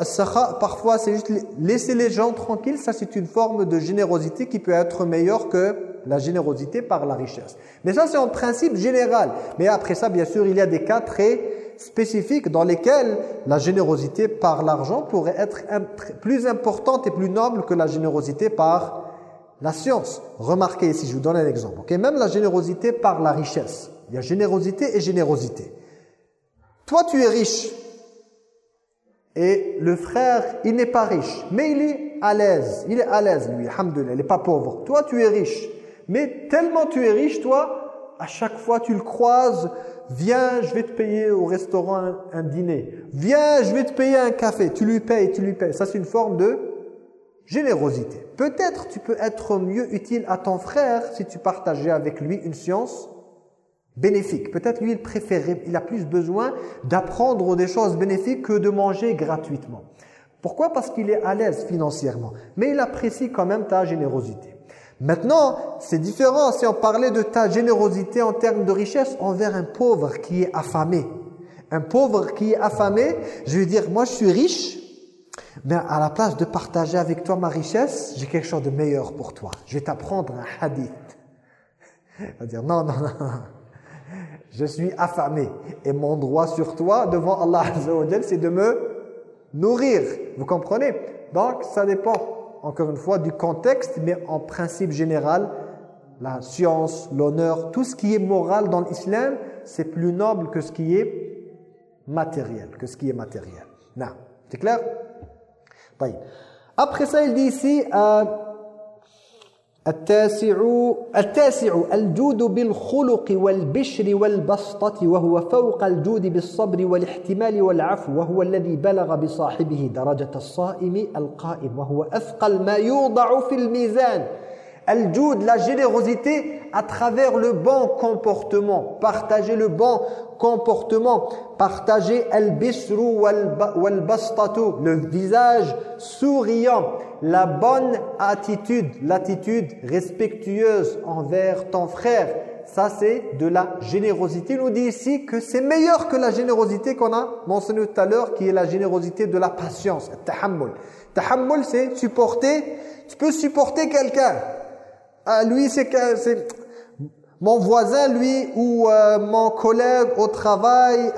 parfois c'est juste laisser les gens tranquilles, ça c'est une forme de générosité qui peut être meilleure que la générosité par la richesse. Mais ça c'est en principe général. Mais après ça, bien sûr, il y a des cas très spécifiques dans lesquels la générosité par l'argent pourrait être plus importante et plus noble que la générosité par la science. Remarquez ici, je vous donne un exemple. ok? Même la générosité par la richesse. Il y a générosité et générosité. Toi, tu es riche. Et le frère, il n'est pas riche. Mais il est à l'aise. Il est à l'aise, lui. Alhamdoulilah. Il n'est pas pauvre. Toi, tu es riche. Mais tellement tu es riche, toi, à chaque fois tu le croises, viens, je vais te payer au restaurant un, dîner. Viens, je vais te payer un café. Tu lui payes, tu lui payes. Ça, c'est une forme de générosité. Peut-être tu peux être mieux utile à ton frère si tu partageais avec lui une science bénéfique. Peut-être lui, il préférait, il a plus besoin d'apprendre des choses bénéfiques que de manger gratuitement. Pourquoi? Parce qu'il est à l'aise financièrement. Mais il apprécie quand même ta générosité. Maintenant, c'est différent si on parlait de ta générosité en termes de richesse envers un pauvre qui est affamé. Un pauvre qui est affamé, je veux dire, moi je suis riche, mais à la place de partager avec toi ma richesse, j'ai quelque chose de meilleur pour toi. Je vais t'apprendre un hadith. Il va dire, non, non, non, je suis affamé. Et mon droit sur toi, devant Allah c'est de me nourrir. Vous comprenez? Donc, ça dépend encore une fois, du contexte, mais en principe général, la science, l'honneur, tout ce qui est moral dans l'islam, c'est plus noble que ce qui est matériel, que ce qui est matériel. C'est clair? Après ça, il dit ici... Euh, التاسع التاسع الجود بالخلق والبشر والبسطة وهو فوق الجود بالصبر والاحتمال والعفو وهو الذي بلغ بصاحبه درجة الصائم القائم وهو أثقل ما يوضع في الميزان. Al-Joud, la générosité à travers le bon comportement. Partager le bon comportement. Partager Al-Bisru wal-Bastatu, le visage souriant. La bonne attitude, l'attitude respectueuse envers ton frère. Ça, c'est de la générosité. Il nous dit ici que c'est meilleur que la générosité qu'on a mentionnée tout à l'heure, qui est la générosité de la patience, tahammul. Tahammul, c'est supporter. Tu peux supporter quelqu'un. Ah, lui, c'est mon voisin, lui, ou euh, mon collègue au travail,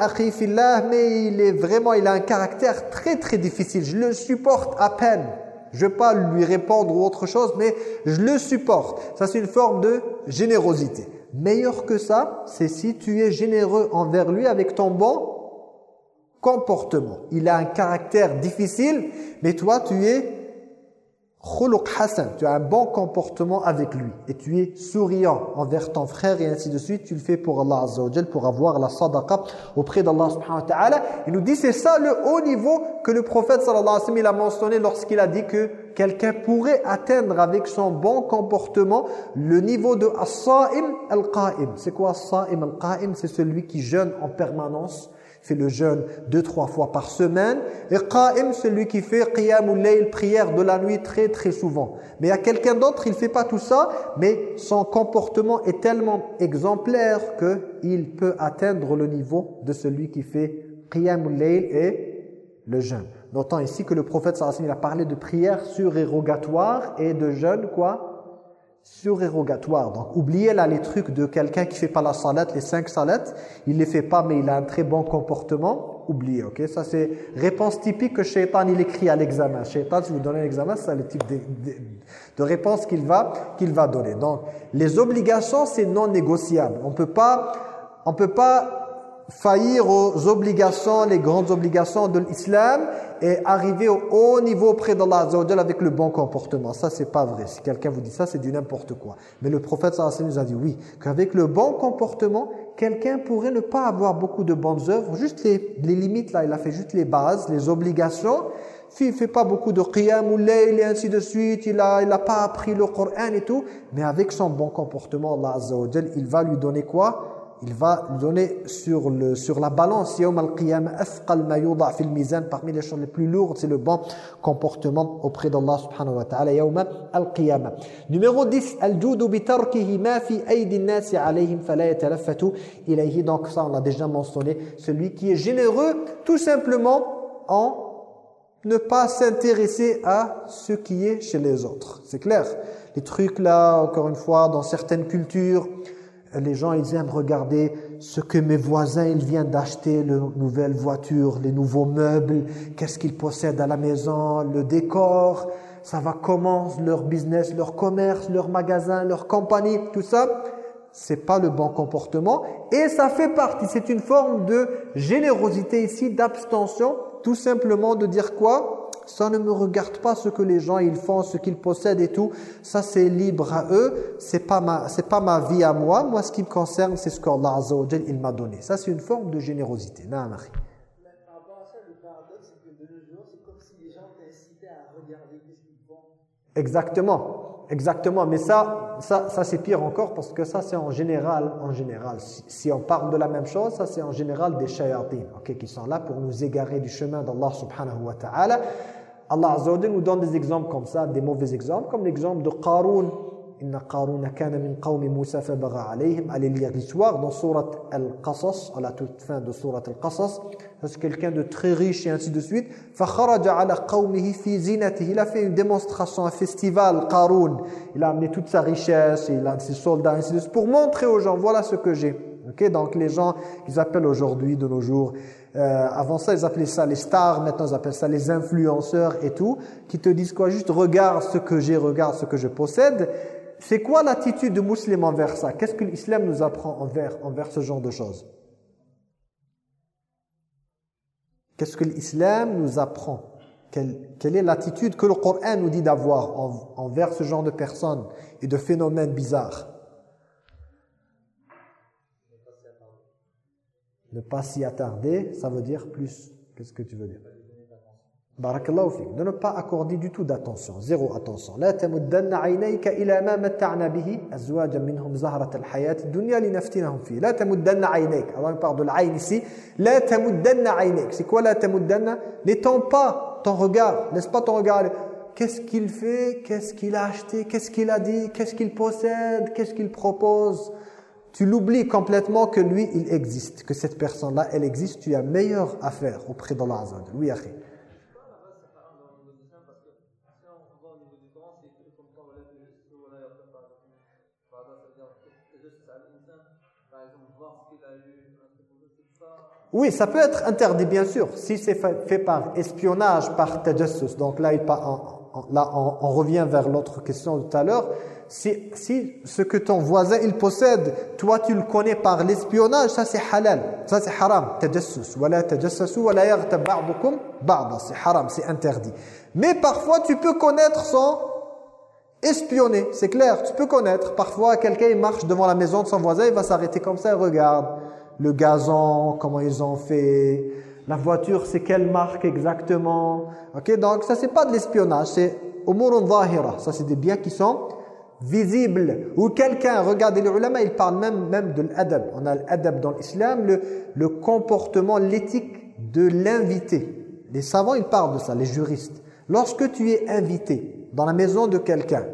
mais il est vraiment, il a un caractère très très difficile. Je le supporte à peine. Je ne vais pas lui répondre ou autre chose, mais je le supporte. Ça, c'est une forme de générosité. Meilleur que ça, c'est si tu es généreux envers lui avec ton bon comportement. Il a un caractère difficile, mais toi, tu es tu as un bon comportement avec lui et tu es souriant envers ton frère et ainsi de suite, tu le fais pour Allah Azza wa pour avoir la sadaqa auprès d'Allah subhanahu wa ta'ala. Il nous dit c'est ça le haut niveau que le prophète sallallahu alayhi wa sallam il a mentionné lorsqu'il a dit que quelqu'un pourrait atteindre avec son bon comportement le niveau de as-sa'im al-qa'im. C'est quoi as-sa'im al-qa'im? C'est celui qui jeûne en permanence fait le jeûne deux, trois fois par semaine. Et qa'im, celui qui fait qiyamul layl, prière de la nuit très très souvent. Mais il y a quelqu'un d'autre, il ne fait pas tout ça, mais son comportement est tellement exemplaire qu'il peut atteindre le niveau de celui qui fait qiyamul layl et le jeûne. Notons ici que le prophète sallallahu a parlé de prière surérogatoire et de jeûne quoi? Surérogatoire. Donc, oubliez là les trucs de quelqu'un qui fait pas la salette, les cinq salettes. Il les fait pas, mais il a un très bon comportement. Oubliez, ok? Ça, c'est réponse typique que Shaitan, il écrit à l'examen. Shaitan, si vous donnez l'examen, c'est le type de, réponse qu'il va, qu'il va donner. Donc, les obligations, c'est non négociable. On peut pas, on peut pas faillir aux obligations, les grandes obligations de l'islam et arriver au haut niveau auprès d'Allah avec le bon comportement. Ça, c'est pas vrai. Si quelqu'un vous dit ça, c'est du n'importe quoi. Mais le prophète sallallahu nous a dit oui, qu'avec le bon comportement, quelqu'un pourrait ne pas avoir beaucoup de bonnes œuvres, juste les, les limites là, il a fait juste les bases, les obligations. Il fait pas beaucoup de qiyam ou layl et ainsi de suite, il a, il a pas appris le Coran et tout, mais avec son bon comportement, Allah Azza il va lui donner quoi? il va donner sur, le, sur la balance parmi les choses les plus lourdes c'est le bon comportement auprès d'Allah subhanahu wa ta'ala al-qiyamah numéro 10 donc ça on l'a déjà mentionné. Celui qui est généreux tout simplement en ne pas s'intéresser à ce qui est chez les autres. C'est clair. Les trucs là encore une fois dans certaines cultures les gens, ils aiment regarder ce que mes voisins, ils viennent d'acheter, les nouvelles voitures, les nouveaux meubles, qu'est-ce qu'ils possèdent à la maison, le décor, ça va comment leur business, leur commerce, leur magasin, leur compagnie, tout ça, c'est pas le bon comportement. Et ça fait partie, c'est une forme de générosité ici, d'abstention, tout simplement de dire quoi? Ça ne me regarde pas ce que les gens ils font, ce qu'ils possèdent et tout. Ça c'est libre à eux. C'est pas pas ma vie à moi. Moi ce qui me concerne c'est ce qu'Allah Azza il m'a donné. Ça c'est une forme de générosité. Non. Exactement, exactement. Mais ça, ça, ça c'est pire encore parce que ça c'est en général, en général. Si, on parle de la même chose, ça c'est en général des shayatin, ok, qui sont là pour nous égarer du chemin d'Allah subhanahu wa ta'ala. Allah Azzawajal nous donne des exemples comme ça, des mauvais exemples, comme l'exemple de Qarun. Inna Qarun kana min qawmi Musa fabaga alayhim. Allez lire l'histoire dans Surat Al-Qasas, à la toute fin de Surat Al-Qasas. C'est quelqu'un de très riche et ainsi de suite. Fakharaja ala qawmihi fi zinatihi. Il a fait une démonstration, un festival, Qarun. Il a amené toute sa richesse, il a ses soldats, ainsi de suite, pour montrer aux gens, voilà ce que j'ai. Okay, donc les gens, ils appellent aujourd'hui, de nos jours, euh, avant ça, ils appelaient ça les stars, maintenant ils appellent ça les influenceurs et tout, qui te disent quoi? Juste regarde ce que j'ai, regarde ce que je possède. C'est quoi l'attitude du musulman envers ça? Qu'est-ce que l'islam nous apprend envers, ce genre de choses? Qu'est-ce que l'islam nous apprend? Quelle, est l'attitude que le Coran nous dit d'avoir en- envers ce genre de personnes et de phénomènes bizarres? Ne pas s'y attarder, ça veut dire plus. Qu'est-ce que tu veux dire Barakallahu fik. Ne pas accorder du tout d'attention, zéro attention. La tamuddanna aynayka ila ma bihi minhum zahrat al-hayat. La parle de ici. La. C'est quoi la tamuddanna? N'étends pas ton regard, n'est-ce pas ton regard Qu'est-ce qu'il fait? Qu'est-ce qu'il a acheté? Qu'est-ce qu'il a dit? Qu'est-ce qu'il possède? Qu'est-ce qu'il propose? Tu l'oublies complètement que lui, il existe, que cette personne-là, elle existe, tu as meilleure affaire auprès d'Allah Azza. Oui, akhi. Oui, ça peut être interdit, bien sûr, si c'est fait, par espionnage, par tajassus. Donc là, là on, on revient vers l'autre question de tout à l'heure. Si, ce que ton voisin, il possède, toi, tu le connais par l'espionnage, ça c'est halal. Ça c'est haram, tajassus. Wala. C'est haram, c'est interdit. Mais parfois, tu peux connaître sans espionner. C'est clair, tu peux connaître. Parfois, quelqu'un il marche devant la maison de son voisin, il va s'arrêter comme ça et regarde le gazon, comment ils ont fait, la voiture, c'est quelle marque exactement. Ok, donc ça c'est pas de l'espionnage, c'est umurun zahira. Ça c'est des biens qui sont visibles. Ou quelqu'un, regardez les ulama, ils parlent même, même de l'adab. On a l'adab dans l'islam, le, le comportement, l'éthique de l'invité. Les savants, ils parlent de ça, les juristes. Lorsque tu es invité dans la maison de quelqu'un,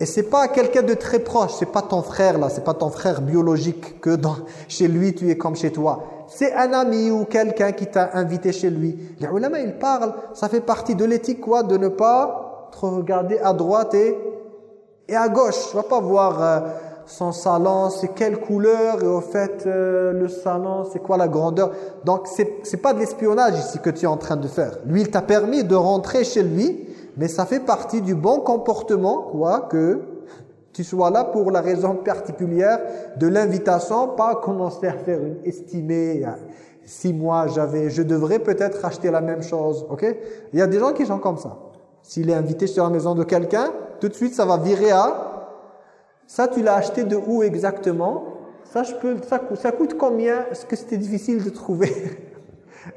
et c'est pas quelqu'un de très proche, c'est pas ton frère là, c'est pas ton frère biologique que dans, [laughs] chez lui tu es comme chez toi. C'est un ami ou quelqu'un qui t'a invité chez lui. Les ulama ils parlent, ça fait partie de l'éthique quoi, de ne pas trop regarder à droite et, et à gauche. Tu vas pas voir euh, son salon, c'est quelle couleur et au fait euh, le salon, c'est quoi la grandeur. Donc c'est c'est pas de l'espionnage ici que tu es en train de faire. Lui il t'a permis de rentrer chez lui mais ça fait partie du bon comportement, quoi, que tu sois là pour la raison particulière de l'invitation, pas commencer à faire une estimée. Si moi j'avais, je devrais peut-être acheter la même chose, ok? Il y a des gens qui sont comme ça. S'il est invité sur la maison de quelqu'un, tout de suite ça va virer à ça tu l'as acheté de où exactement? Ça je peux, ça, coûte- combien? Est-ce que c'était difficile de trouver? [laughs]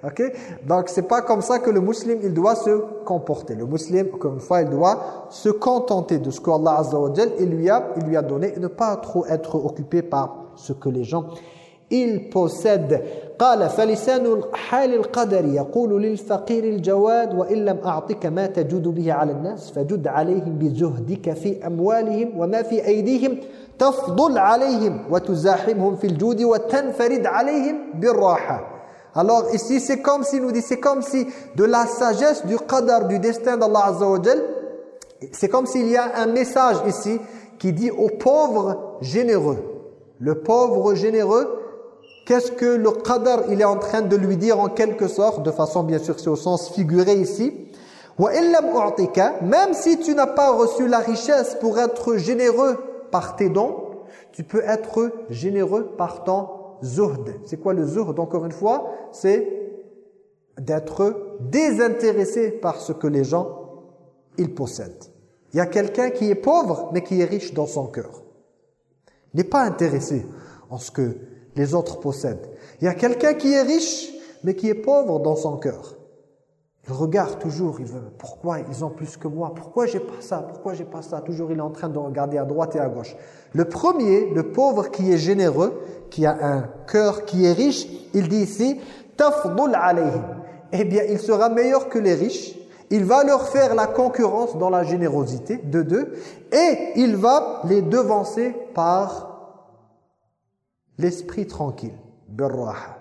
Ok? Donc, c'est pas comme ça que le musulman, il doit se comporter. Le musulman, encore une fois, il doit se contenter de ce qu'Allah Azza wa il a, il lui a donné et ne pas trop être occupé par ce que les gens, il possède قال فلسان حال القدر يقول للفقير الجواد وإن لم أعطك ما تجود به على الناس فجد عليهم بزهدك في أموالهم وما في أيديهم تفضل عليهم وتزاحمهم في الجود وتنفرد عليهم بالراحة Alors ici c'est comme si nous dit c'est comme si de la sagesse du qadar du destin d'Allah Azza wa Jal c'est comme s'il y a un message ici qui dit aux pauvres généreux le pauvre généreux Qu'est-ce que le qadar il est en train de lui dire en quelque sorte, de façon bien sûr c'est au sens figuré ici. Même si tu n'as pas reçu la richesse pour être généreux par tes dons, tu peux être généreux par ton zuhd. C'est quoi le zuhd Encore une fois, c'est d'être désintéressé par ce que les gens ils possèdent. Il y a quelqu'un qui est pauvre mais qui est riche dans son cœur. Il n'est pas intéressé en ce que les autres possèdent. Il y a quelqu'un qui est riche, mais qui est pauvre dans son cœur. Il regarde toujours, il veut, pourquoi ils ont plus que moi? Pourquoi j'ai pas ça? Pourquoi j'ai pas ça? Toujours il est en train de regarder à droite et à gauche. Le premier, le pauvre qui est généreux, qui a un cœur qui est riche, il dit ici, tafdul alayhim. Eh bien, il sera meilleur que les riches. Il va leur faire la concurrence dans la générosité de deux et il va les devancer par l'esprit tranquille.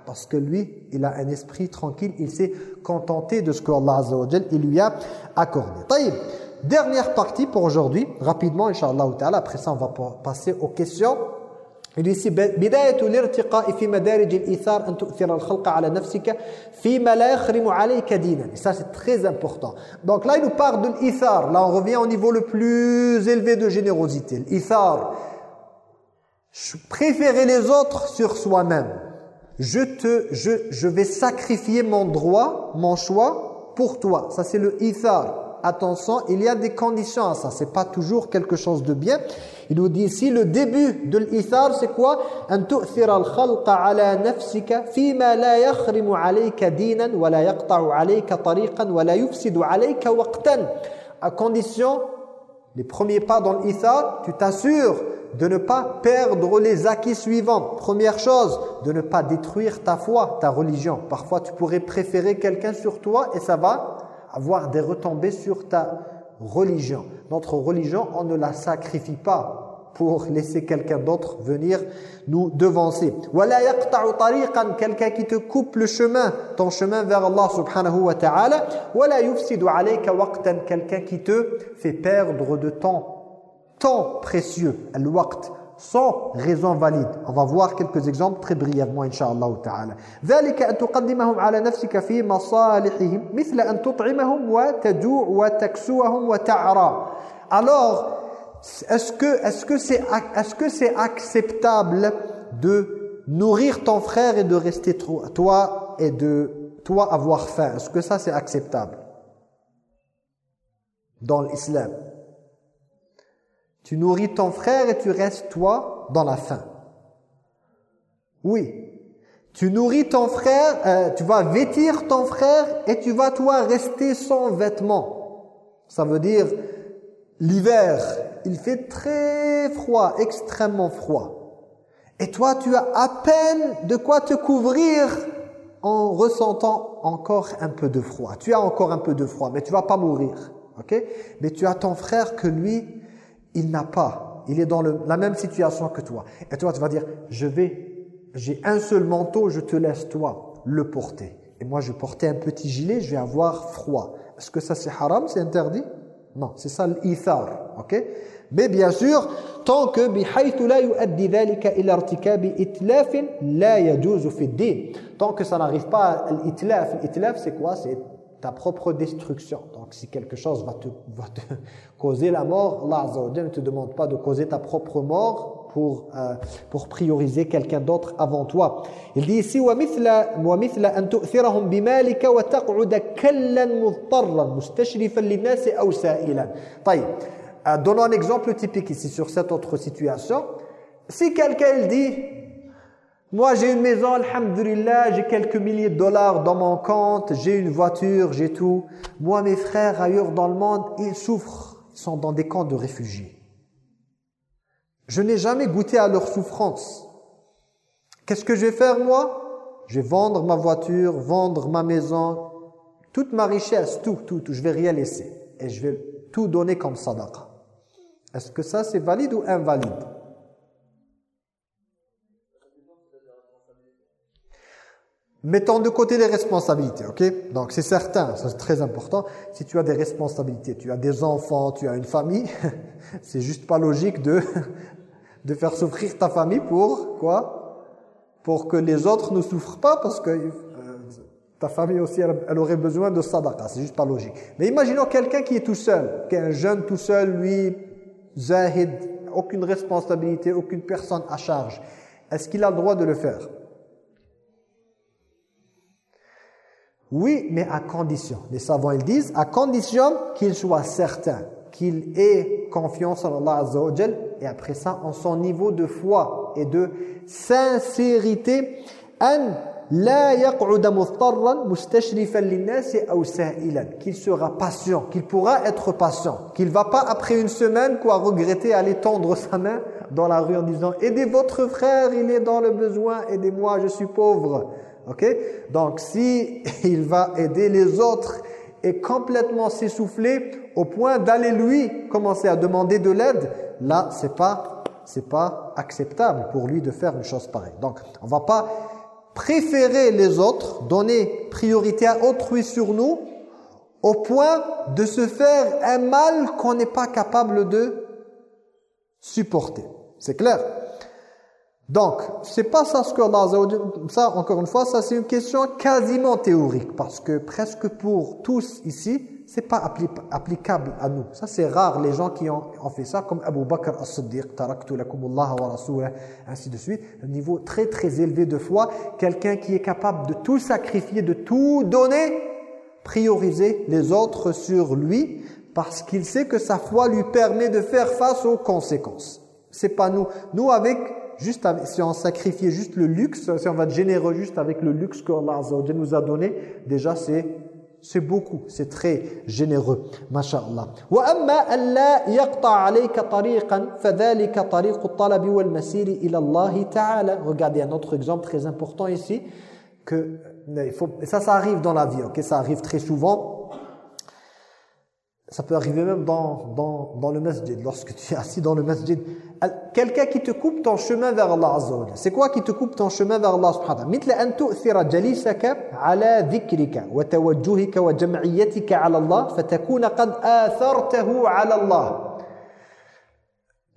Parce que lui, il a un esprit tranquille, il s'est contenté de ce que Allah Azza wa il lui a accordé. Dernière partie pour aujourd'hui, rapidement, Inch'Allah ta'ala. Après ça, on va passer aux questions. Il dit ici, بداية الارتقاء في مدارج الإيثار أن تؤثر الخلق على نفسك فيما لا يخرم عليك دينا. Et ça, c'est très important. Donc là, il nous parle de l'Ithar. Là, on revient au niveau le plus élevé de générosité. L'Ithar, préférer les autres sur soi-même. Je, te, je, je vais sacrifier mon droit, mon choix pour toi. Ça c'est le ithar. Attention, il y a des conditions à ça. C'est pas toujours quelque chose de bien. Il nous dit ici, le début de l'ithar, c'est quoi أن تؤثر الخلق على نفسك فيما لا يخرم عليك دينا ولا يقطع عليك طريقا ولا يفسد عليك وقتا. À condition, les premiers pas dans l'ithar, tu t'assures de ne pas perdre les acquis suivants. Première chose, de ne pas détruire ta foi, ta religion. Parfois, tu pourrais préférer quelqu'un sur toi et ça va avoir des retombées sur ta religion. Notre religion, on ne la sacrifie pas pour laisser quelqu'un d'autre venir nous devancer. quelqu'un qui te coupe le chemin, ton chemin vers Allah subhanahu wa ta'ala. quelqu'un qui te fait perdre de temps temps précieux, al-waqt, sans raison valide. On va voir quelques exemples très brièvement, inshallah ta'ala. ذلك أن تقدمهم على نفسك في مصالحهم مثل أن تطعمهم وتجوع وتكسوهم وتعرى. Alors, est-ce que est-ce que c'est est-ce que c'est acceptable de nourrir ton frère et de rester toi et de toi avoir faim Est-ce que ça c'est acceptable dans l'islam Tu nourris ton frère et tu restes toi dans la faim. Oui. Tu nourris ton frère, euh, tu vas vêtir ton frère et tu vas toi rester sans vêtements. Ça veut dire l'hiver, il fait très froid, extrêmement froid. Et toi tu as à peine de quoi te couvrir en ressentant encore un peu de froid. Tu as encore un peu de froid, mais tu vas pas mourir. ok? Mais tu as ton frère que lui, il n'a pas, il est dans la même situation que toi. Et toi, tu vas dire, je vais, j'ai un seul manteau, je te laisse toi le porter. Et moi, je portais un petit gilet, je vais avoir froid. Est-ce que ça c'est haram, c'est interdit? Non, c'est ça l'ithar, ok? Mais bien sûr, tant que Tant que ça n'arrive pas à l'itlaf, l'itlaf c'est quoi? C'est ta propre destruction. Donc si quelque chose va te, va te [laughs] causer la mort, Allah Azza ne te demande pas de causer ta propre mort pour, euh, pour prioriser quelqu'un d'autre avant toi. Il dit ici وَمِثْلَ, ومثل أن تؤثرهم بمالك وتقعد كلا مضطرا مستشرفا للناس أو سائلا. طيب, euh, donnons un exemple typique ici sur cette autre situation. Si quelqu'un dit moi, j'ai une maison, alhamdulillah, j'ai quelques milliers de dollars dans mon compte, j'ai une voiture, j'ai tout. Moi, mes frères ailleurs dans le monde, ils souffrent, ils sont dans des camps de réfugiés. Je n'ai jamais goûté à leur souffrance. Qu'est-ce que je vais faire moi? Je vais vendre ma voiture, vendre ma maison, toute ma richesse, tout, tout, tout. Je vais rien laisser. Et je vais tout donner comme sadaqa. Est-ce que ça c'est valide ou invalide? Mettons de côté les responsabilités, ok? Donc c'est certain, c'est très important. Si tu as des responsabilités, tu as des enfants, tu as une famille, [laughs] c'est juste pas logique de, [laughs] de faire souffrir ta famille pour quoi? Pour que les autres ne souffrent pas parce que euh, ta famille aussi, elle, aurait besoin de sadaqa, c'est juste pas logique. Mais imaginons quelqu'un qui est tout seul, qui est un jeune tout seul, lui, zahid, aucune responsabilité, aucune personne à charge. Est-ce qu'il a le droit de le faire? Oui, mais à condition. Les savants ils disent à condition qu'il soit certain qu'il ait confiance en Allah Azza wa et après ça en son niveau de foi et de sincérité. Qu'il sera patient qu'il pourra être patient qu'il va pas après une semaine quoi regretter aller tendre sa main dans la rue en disant aidez votre frère il est dans le besoin aidez-moi je suis pauvre Ok? Donc si [laughs] il va aider les autres et complètement s'essouffler au point d'aller lui commencer à demander de l'aide, là c'est pas c'est pas acceptable pour lui de faire une chose pareille. Donc on va pas préférer les autres, donner priorité à autrui sur nous au point de se faire un mal qu'on n'est pas capable de supporter. C'est clair? Donc, c'est pas ça ce que Allah ça encore une fois, ça c'est une question quasiment théorique parce que presque pour tous ici, c'est pas applicable à nous. Ça c'est rare les gens qui ont, fait ça comme Abu Bakr as-Siddiq, taraktu lakumullah wa rasulah, ainsi de suite, un niveau très très élevé de foi, quelqu'un qui est capable de tout sacrifier, de tout donner, prioriser les autres sur lui parce qu'il sait que sa foi lui permet de faire face aux conséquences. C'est pas nous. Nous avec juste si on sacrifiait juste le luxe, si on va être généreux juste avec le luxe que Allah nous a donné, déjà c'est c'est beaucoup, c'est très généreux. Masha'Allah. وَأَمَّا أَلَّا يَقْطَعَ عَلَيْكَ طَرِيقًا فَذَلِكَ طَرِيقُ الطَّلَبِ وَالْمَسِيرِ إِلَى اللَّهِ تَعَالَى Regardez un autre exemple très important ici, que il faut, ça, ça arrive dans la vie, ok Ça arrive très souvent ça peut arriver même dans, dans, dans le masjid, lorsque tu es assis dans le masjid. Quelqu'un qui te coupe ton chemin vers Allah Azza wa C'est quoi qui te coupe ton chemin vers Allah subhanahu wa ta'ala مثل أن تؤثر جليسك على ذكرك وتوجهك وجمعيتك على الله فتكون قد آثرته على الله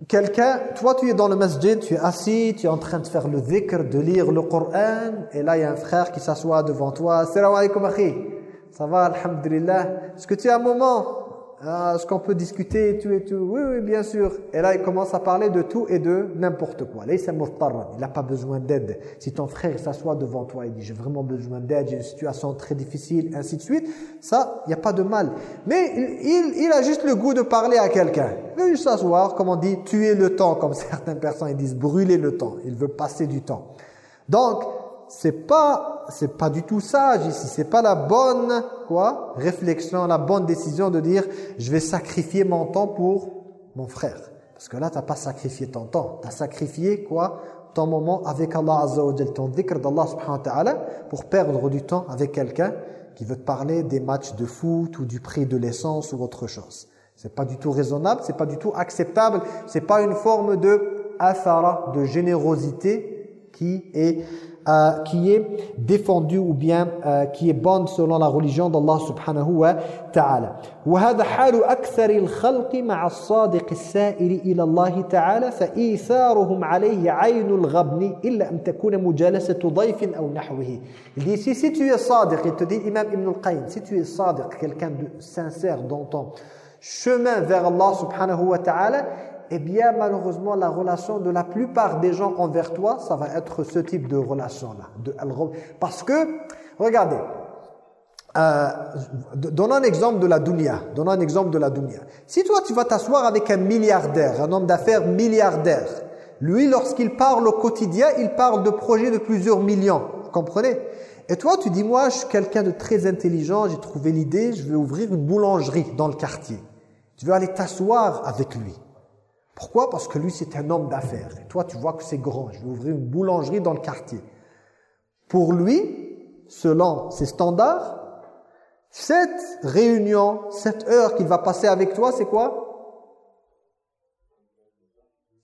Quelqu'un, toi tu es dans le masjid, tu es assis, tu es en train de faire le dhikr, de lire le Coran, et là il y a un frère qui s'assoit devant toi. Salam alaikum akhi. Ça va, alhamdulillah. Est-ce que tu as un moment ah, est-ce qu'on peut discuter tout et tout? Oui, oui, bien sûr. Et là, il commence à parler de tout et de n'importe quoi. Là, il n'a pas besoin d'aide. Si ton frère s'assoit devant toi et dit « j'ai vraiment besoin d'aide, j'ai une situation très difficile », ainsi de suite, ça, il n'y a pas de mal. Mais il, il, a juste le goût de parler à quelqu'un. Il veut juste s'asseoir, comme on dit, tuer le temps, comme [laughs] certaines personnes ils disent, brûler le temps. Il veut passer du temps. Donc, c'est pas c'est pas du tout sage ici, c'est pas la bonne quoi réflexion, la bonne décision de dire je vais sacrifier mon temps pour mon frère. Parce que là tu n'as pas sacrifié ton temps, tu as sacrifié quoi ton moment avec Allah Azza wa ton dhikr d'Allah subhanahu wa ta'ala pour perdre du temps avec quelqu'un qui veut te parler des matchs de foot ou du prix de l'essence ou autre chose. C'est pas du tout raisonnable, c'est pas du tout acceptable, c'est pas une forme de athara, de générosité qui est euh, qui est défendue ou bien euh, qui est bonne selon la religion d'Allah subhanahu wa ta'ala. وهذا حال أكثر الخلق مع الصادق السائر إلى الله تعالى فإيثارهم عليه عين الغبن إلا أن تكون مجالسة ضيف أو نحوه. Il dit si, si tu es sadiq, il te dit Imam Ibn al-Qayyim, si tu es sadiq, quelqu'un de sincère dans ton chemin vers Allah subhanahu wa ta'ala, eh bien malheureusement la relation de la plupart des gens envers toi, ça va être ce type de relation-là. Parce que, regardez, euh, donnons un exemple de la dunya. Donnons un exemple de la dunya. Si toi tu vas t'asseoir avec un milliardaire, un homme d'affaires milliardaire, lui lorsqu'il parle au quotidien, il parle de projets de plusieurs millions. Vous comprenez? Et toi tu dis, moi je suis quelqu'un de très intelligent, j'ai trouvé l'idée, je vais ouvrir une boulangerie dans le quartier. Tu veux aller t'asseoir avec lui. Pourquoi? Parce que lui, c'est un homme d'affaires. Et toi, tu vois que c'est grand. Je vais ouvrir une boulangerie dans le quartier. Pour lui, selon ses standards, cette réunion, cette heure qu'il va passer avec toi, c'est quoi?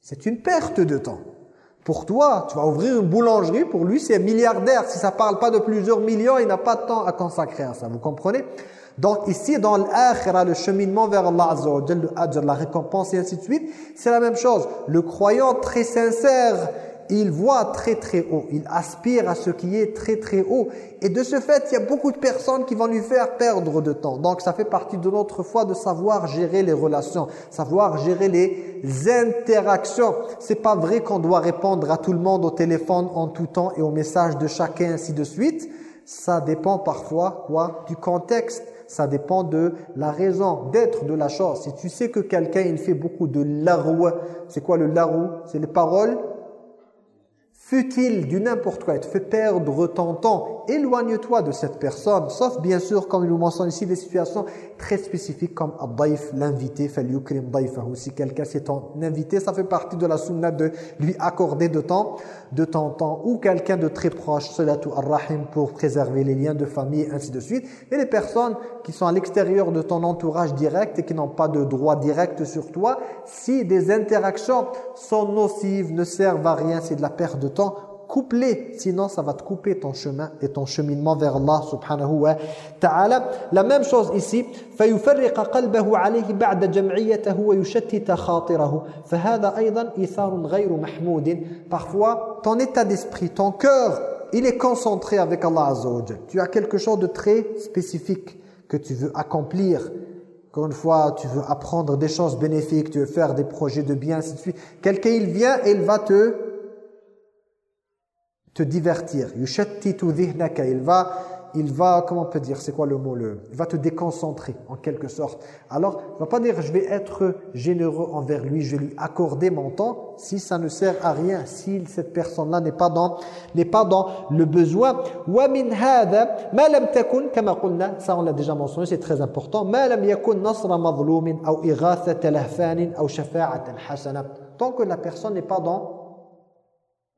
C'est une perte de temps. Pour toi, tu vas ouvrir une boulangerie, pour lui, c'est milliardaire. Si ça parle pas de plusieurs millions, il n'a pas de temps à consacrer à ça. Vous comprenez? Donc ici, dans l'akhira, le cheminement vers Allah Azza wa la récompense et ainsi de suite, c'est la même chose. Le croyant très sincère, il voit très très haut, il aspire à ce qui est très très haut. Et de ce fait, il y a beaucoup de personnes qui vont lui faire perdre de temps. Donc ça fait partie de notre foi de savoir gérer les relations, savoir gérer les interactions. C'est pas vrai qu'on doit répondre à tout le monde au téléphone en tout temps et aux messages de chacun ainsi de suite. Ça dépend parfois quoi du contexte. Ça dépend de la raison d'être de la chose. Si tu sais que quelqu'un il fait beaucoup de larou, c'est quoi le larou C'est les paroles futile du n'importe quoi, il te fait perdre ton temps. Éloigne-toi de cette personne, sauf bien sûr, comme il nous mentionne ici, des situations très spécifiques comme l'invité, Si quelqu'un c'est ton invité, ça fait partie de la sunna de lui accorder de temps, de ton temps, ou quelqu'un de très proche, salatu ar-rahim, pour préserver les liens de famille, ainsi de suite. Et les personnes qui sont à l'extérieur de ton entourage direct et qui n'ont pas de droit direct sur toi, si des interactions sont nocives, ne servent à rien, c'est de la perte de temps, coupe-les, sinon ça va te couper ton chemin et ton cheminement vers Allah subhanahu wa ta'ala. La même chose ici, فيفرق قلبه عليه بعد جمعيته ويشتت خاطره فهذا أيضا إثار غير محمود Parfois, ton état d'esprit, ton cœur, il est concentré avec Allah Azza wa Tu as quelque chose de très spécifique que tu veux accomplir. Encore une fois, tu veux apprendre des choses bénéfiques, tu veux faire des projets de bien, ainsi de suite. Quelqu'un, il vient et il va te te divertir. Il va, il va, comment on peut dire, c'est quoi le mot le, Il va te déconcentrer, en quelque sorte. Alors, il va pas dire, je vais être généreux envers lui, je vais lui accorder mon temps, si ça ne sert à rien, si cette personne-là n'est pas dans n'est pas dans le besoin. ça on l'a déjà mentionné, c'est très important. Tant que la personne n'est pas dans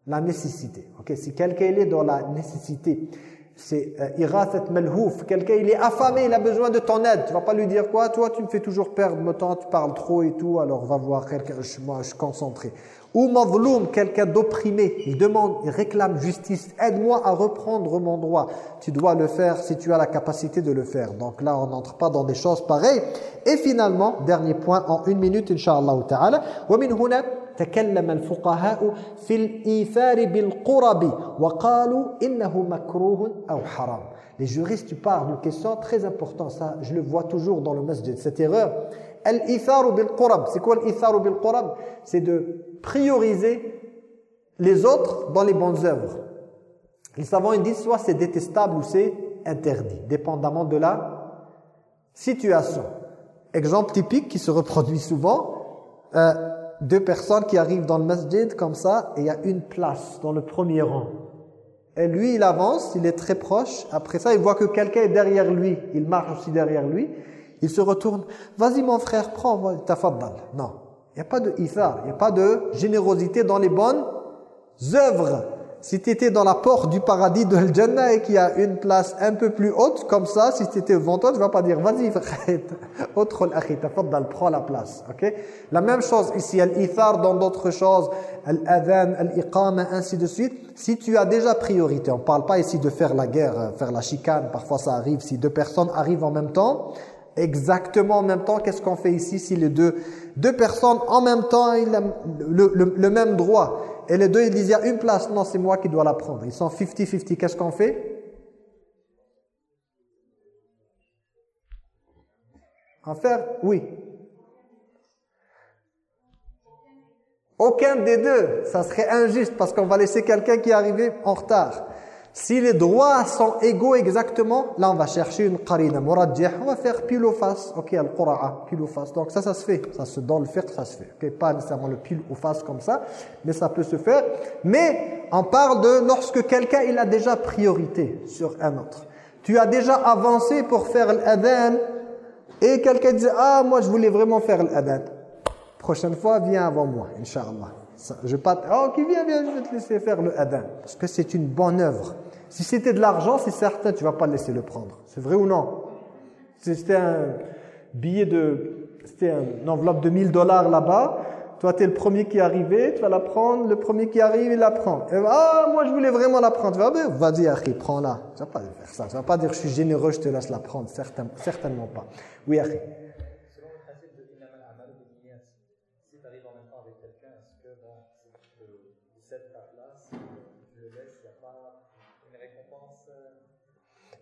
la nécessité. Ok, si quelqu'un est dans la nécessité, c'est euh, irasat malhouf, quelqu'un il est affamé, il a besoin de ton aide, tu vas pas lui dire quoi, toi tu me fais toujours perdre mon temps, tu parles trop et tout, alors va voir quelqu'un, moi je suis concentré. Ou mazloum, quelqu'un d'opprimé, il demande, il réclame justice, aide-moi à reprendre mon droit. Tu dois le faire si tu as la capacité de le faire. Donc là, on n'entre pas dans des choses pareilles. Et finalement, dernier point en une minute, inshallah ta'ala, wa min تكلم الفقهاء في الإيثار بالقرب وقالوا إنه مكروه أو حرام Les juristes, tu parles d'une question très importante, ça je le vois toujours dans le masjid, cette erreur. Al-itharu bil-qurab, c'est quoi l'itharu bil-qurab C'est de prioriser les autres dans les bonnes œuvres. Les savants ils disent soit c'est détestable ou c'est interdit, dépendamment de la situation. Exemple typique qui se reproduit souvent, euh, deux personnes qui arrivent dans le masjid comme ça et il y a une place dans le premier rang. Et lui, il avance, il est très proche. Après ça, il voit que quelqu'un est derrière lui. Il marche aussi derrière lui. Il se retourne. Vas-y mon frère, prends, tafaddal. Non. Il n'y a pas de ithar, il n'y a pas de générosité dans les bonnes œuvres. Si tu étais dans la porte du paradis de Jannah et qu'il y a une place un peu plus haute, comme ça, si tu étais devant toi, tu ne vas pas dire, vas-y, [laughs] autre tafaddal, prends la place. ok? La même chose ici, al-ithar dans d'autres choses, al-adhan, al-iqama, ainsi de suite. Si tu as déjà priorité, on ne parle pas ici de faire la guerre, euh, faire la chicane, parfois ça arrive, si deux personnes arrivent en même temps, exactement en même temps, qu'est-ce qu'on fait ici si les deux, deux personnes en même temps, ils le, le même droit? Et les deux, ils disent, il y a une place. Non, c'est moi qui dois la prendre. Ils sont 50-50. Qu'est-ce qu'on fait? En faire Oui. Aucun des deux. Ça serait injuste parce qu'on va laisser quelqu'un qui est arrivé en retard. Si les droits sont égaux exactement, là on va chercher une qarina on va faire pile ou face. OK, al-qura'a, pile ou face. Donc ça ça se fait, ça se dans le fiqh, ça se fait. Pas nécessairement le pile ou face comme ça, mais ça peut se faire. Mais on parle de lorsque quelqu'un il a déjà priorité sur un autre. Tu as déjà avancé pour faire l'adhan et quelqu'un dit "Ah, moi je voulais vraiment faire l'adhan." Prochaine fois, viens avant moi, Inch'Allah. Je pas... Oh, qui vient, viens, je vais te laisser faire le. Parce que c'est une bonne œuvre. Si c'était de l'argent, c'est certain, tu vas pas laisser le prendre. C'est vrai ou non? C'était un billet de... C'était une enveloppe de 1000 dollars là-bas. Toi, tu es le premier qui est arrivé, tu vas la prendre. Le premier qui arrive, il la prend. ah, moi, je voulais vraiment la prendre. Tu vas dire, vas-y, Akhi, prends-la. Tu vas pas faire ça. Tu vas pas dire, je suis généreux, je te laisse la prendre. certainement pas. Oui, Akhi.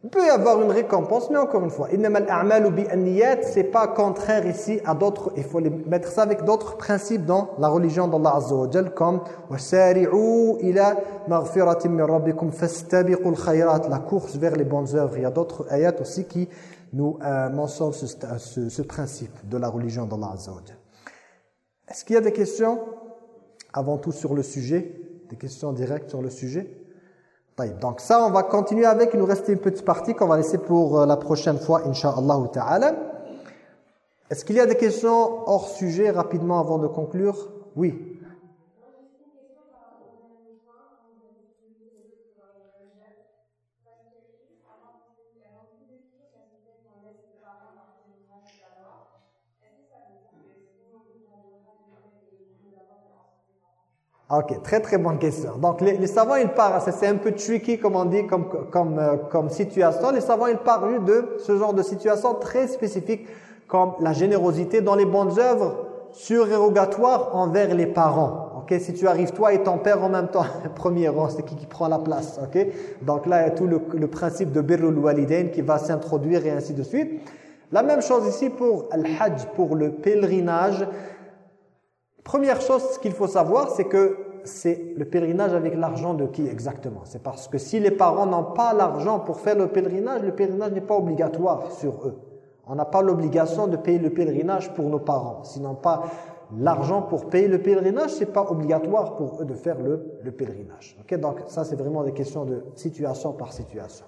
Il peut y avoir une récompense, mais encore une fois, c'est pas contraire ici à d'autres, il faut mettre ça avec d'autres principes dans la religion d'Allah Azza wa Jal, comme la course vers les bonnes œuvres. Il y a d'autres ayats aussi qui nous euh, mentionnent ce, principe de la religion d'Allah Azza wa. Est-ce qu'il y a des questions avant tout sur le sujet Des questions directes sur le sujet? Donc ça, on va continuer avec, il nous reste une petite partie qu'on va laisser pour euh, la prochaine fois, Inch'Allah ta'ala. Est-ce qu'il y a des questions hors sujet rapidement avant de conclure? Oui. Ok, très très bonne question. Donc les, savants, ils parlent, c'est un peu tricky comme on dit, comme, comme, euh, comme situation. Les savants, ils parlent de ce genre de situation très spécifique comme la générosité dans les bonnes œuvres surérogatoires envers les parents. Ok, si tu arrives toi et ton père en même temps, [laughs] premier rang, c'est qui qui prend la place. Ok, donc là il y a tout le, le principe de birrul walidain qui va s'introduire et ainsi de suite. La même chose ici pour al-hajj, pour le pèlerinage. Première chose qu'il faut savoir, c'est que c'est le pèlerinage avec l'argent de qui exactement? C'est parce que si les parents n'ont pas l'argent pour faire le pèlerinage, le pèlerinage n'est pas obligatoire sur eux. On n'a pas l'obligation de payer le pèlerinage pour nos parents. S'ils pas l'argent pour payer le pèlerinage, c'est pas obligatoire pour eux de faire le, le pèlerinage. Donc ça, c'est vraiment des questions de situation par situation.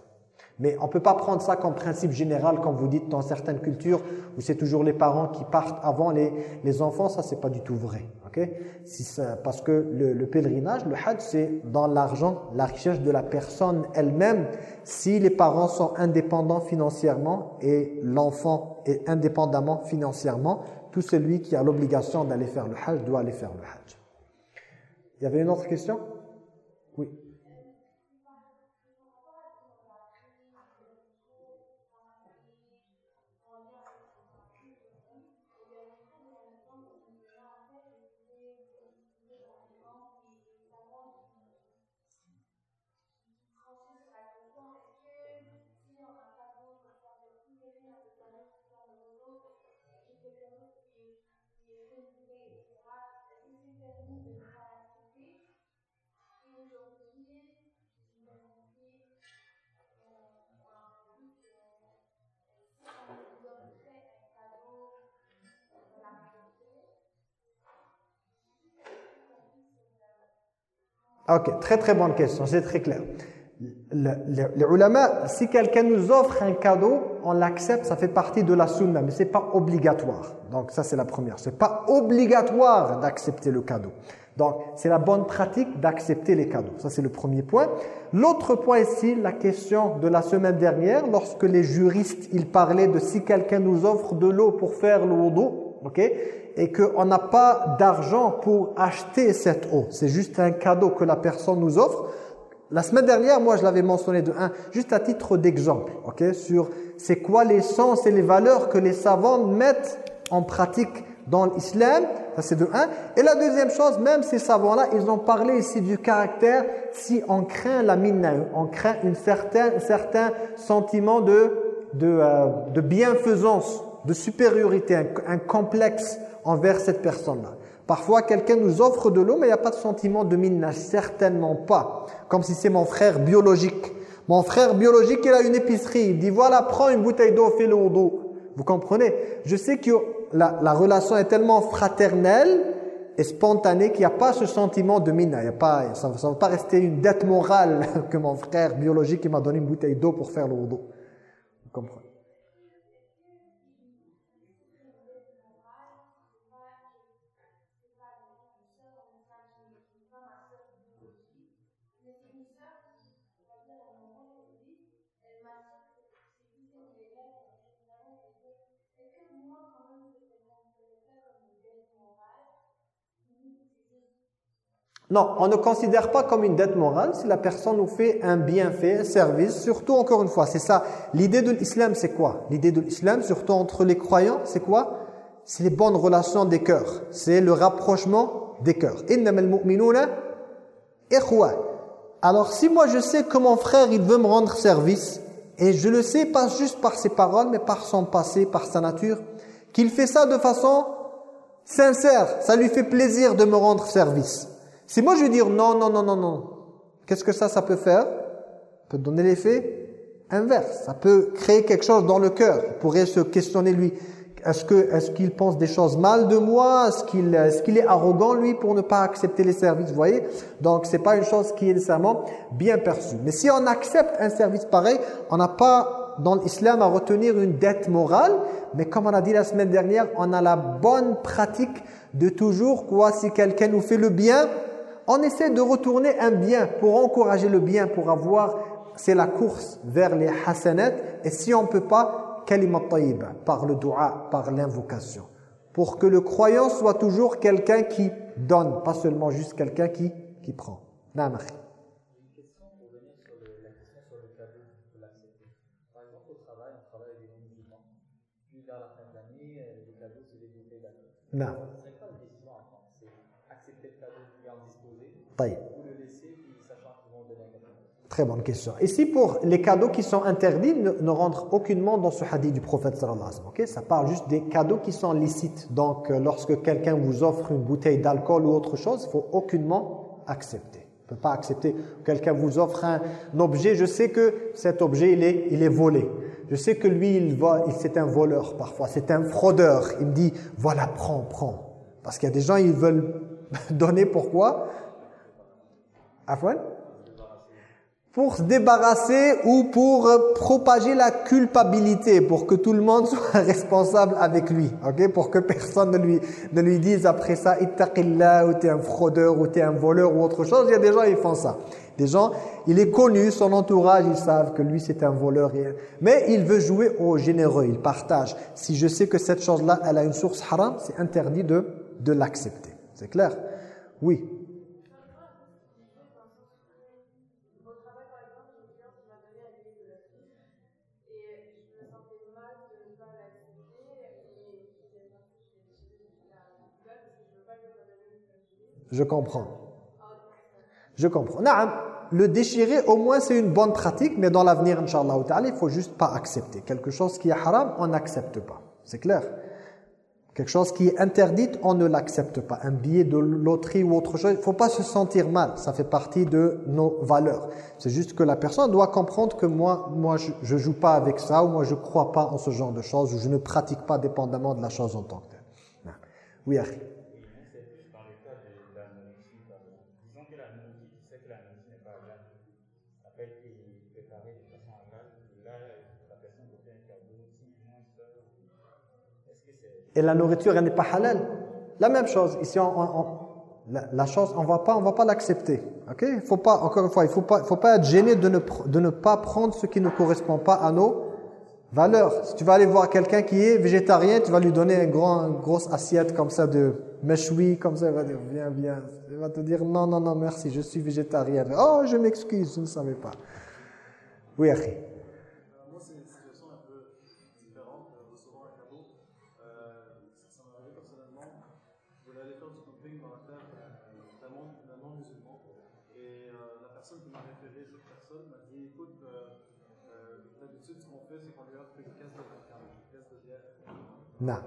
Mais on ne peut pas prendre ça comme principe général, comme vous dites dans certaines cultures, où c'est toujours les parents qui partent avant les, les enfants. Ça, c'est pas du tout vrai. Ça, parce que le, le, pèlerinage, le hajj, c'est dans l'argent, la richesse de la personne elle-même. Si les parents sont indépendants financièrement et l'enfant est indépendamment financièrement, tout celui qui a l'obligation d'aller faire le hajj doit aller faire le hajj. Il y avait une autre question? Ok, très très bonne question, c'est très clair. Les ulama, si quelqu'un nous offre un cadeau, on l'accepte, ça fait partie de la sunna, mais ce n'est pas obligatoire. Donc ça c'est la première. Ce n'est pas obligatoire d'accepter le cadeau. Donc c'est la bonne pratique d'accepter les cadeaux. Ça c'est le premier point. L'autre point ici, la question de la semaine dernière, lorsque les juristes, ils parlaient de si quelqu'un nous offre de l'eau pour faire le wudu, ok? Et qu'on n'a pas d'argent pour acheter cette eau. C'est juste un cadeau que la personne nous offre. La semaine dernière, moi, je l'avais mentionné de un, juste à titre d'exemple, ok, sur c'est quoi les sens et les valeurs que les savants mettent en pratique dans l'islam, ça c'est de un. Et la deuxième chose, même ces savants-là, ils ont parlé ici du caractère, si on craint la minna, on craint une certaine, un certain sentiment de, de, euh, de bienfaisance, de supériorité, un complexe envers cette personne-là. Parfois, quelqu'un nous offre de l'eau, mais il n'y a pas de sentiment de minna, certainement pas. Comme si c'est mon frère biologique. Mon frère biologique, il a une épicerie. Il dit, voilà, prends une bouteille d'eau, fais le wudu. Vous comprenez? Je sais que la, relation est tellement fraternelle et spontanée qu'il n'y a pas ce sentiment de minna. Il y a pas, ça ne va pas rester une dette morale [laughs] que mon frère biologique m'a donné une bouteille d'eau pour faire le wudu. Non, on ne considère pas comme une dette morale si la personne nous fait un bienfait, un service, surtout encore une fois, c'est ça. L'idée de l'islam, c'est quoi? L'idée de l'islam, surtout entre les croyants, c'est quoi? C'est les bonnes relations des cœurs. C'est le rapprochement des cœurs. Alors si moi je sais que mon frère, il veut me rendre service, et je le sais pas juste par ses paroles, mais par son passé, par sa nature, qu'il fait ça de façon sincère, ça lui fait plaisir de me rendre service. Si moi je veux dire non, non, non, non, non, qu'est-ce que ça, ça peut faire? Ça peut donner l'effet inverse. Ça peut créer quelque chose dans le cœur. Il pourrait se questionner lui. Est-ce que est-ce qu'il pense des choses mal de moi? Est-ce qu'il est, qu'il est arrogant lui pour ne pas accepter les services? Vous voyez? Donc c'est pas une chose qui est nécessairement bien perçue. Mais si on accepte un service pareil, on n'a pas dans l'islam à retenir une dette morale, mais comme on a dit la semaine dernière, on a la bonne pratique de toujours quoi si quelqu'un nous fait le bien, on essaie de retourner un bien pour encourager le bien, pour avoir, c'est la course vers les hasanat. Et si on ne peut pas, kalimat taïba, par le dua, par l'invocation. Pour que le croyant soit toujours quelqu'un qui donne, pas seulement juste quelqu'un qui, qui prend. Naam Non. Très bonne question. Ici, pour les cadeaux qui sont interdits, ne, rentrent aucunement dans ce hadith du prophète sallallahu alayhi wa sallam. Ça parle juste des cadeaux qui sont licites. Donc, euh, lorsque quelqu'un vous offre une bouteille d'alcool ou autre chose, il faut aucunement accepter. Il ne peut pas accepter. Quelqu'un vous offre un, objet, je sais que cet objet, il est, il est volé. Je sais que lui, il va, c'est un voleur parfois, c'est un fraudeur. Il me dit, voilà, prends, prends. Parce qu'il y a des gens, ils veulent [laughs] donner pourquoi? Pour se débarrasser ou pour euh, propager la culpabilité, pour que tout le monde [laughs] soit responsable avec lui, ok? Pour que personne ne lui, ne lui dise après ça, ittaqillah, ou t'es un fraudeur, ou t'es un voleur, ou autre chose. Il y a des gens, ils font ça. Des gens, il est connu, son entourage, ils savent que lui c'est un voleur. Mais il veut jouer au généreux, il partage. Si je sais que cette chose-là, elle a une source haram, c'est interdit de, de l'accepter. C'est clair? Oui. Je comprends. Je comprends. le déchirer, au moins, c'est une bonne pratique, mais dans l'avenir, Inch'Allah, il faut juste pas accepter. Quelque chose qui est haram, on n'accepte pas. C'est clair Quelque chose qui est interdit, on ne l'accepte pas. Un billet de loterie ou autre chose, il ne faut pas se sentir mal. Ça fait partie de nos valeurs. C'est juste que la personne doit comprendre que moi, moi je ne joue pas avec ça, ou moi je ne crois pas en ce genre de choses, ou je ne pratique pas dépendamment de la chose en tant que telle. Oui, Achille. Et la nourriture elle n'est pas halal. La même chose, ici on, la, chose, on on va pas l'accepter. OK? Faut pas encore une fois, il faut pas faut pas être gêné de ne de ne pas prendre ce qui ne correspond pas à nos valeurs. Si tu vas aller voir quelqu'un qui est végétarien, tu vas lui donner une, grand, grosse assiette comme ça de méchoui comme ça, il va dire viens viens. Il va te dire non non non merci, je suis végétarien. Oh, je m'excuse, je ne savais pas. Oui, dans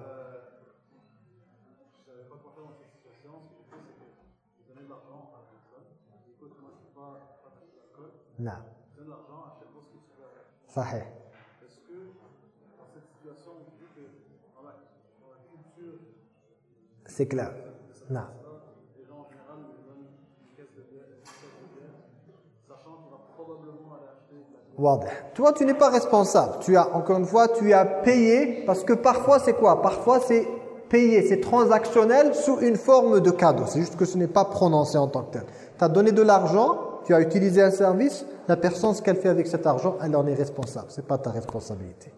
la culture... C'est clair. Non. Toi, tu n'es pas responsable. Tu as, encore une fois, tu as payé, parce que parfois, c'est quoi Parfois, c'est payé, c'est transactionnel sous une forme de cadeau. C'est juste que ce n'est pas prononcé en tant que tel. Tu as donné de l'argent, tu as utilisé un service, la personne, ce qu'elle fait avec cet argent, elle en est responsable. Ce n'est pas ta responsabilité.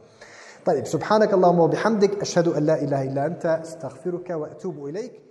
طيب سبحانك اللهم وبحمدك أشهد أن لا إله إلا أنت استغفرك وأتوب إليك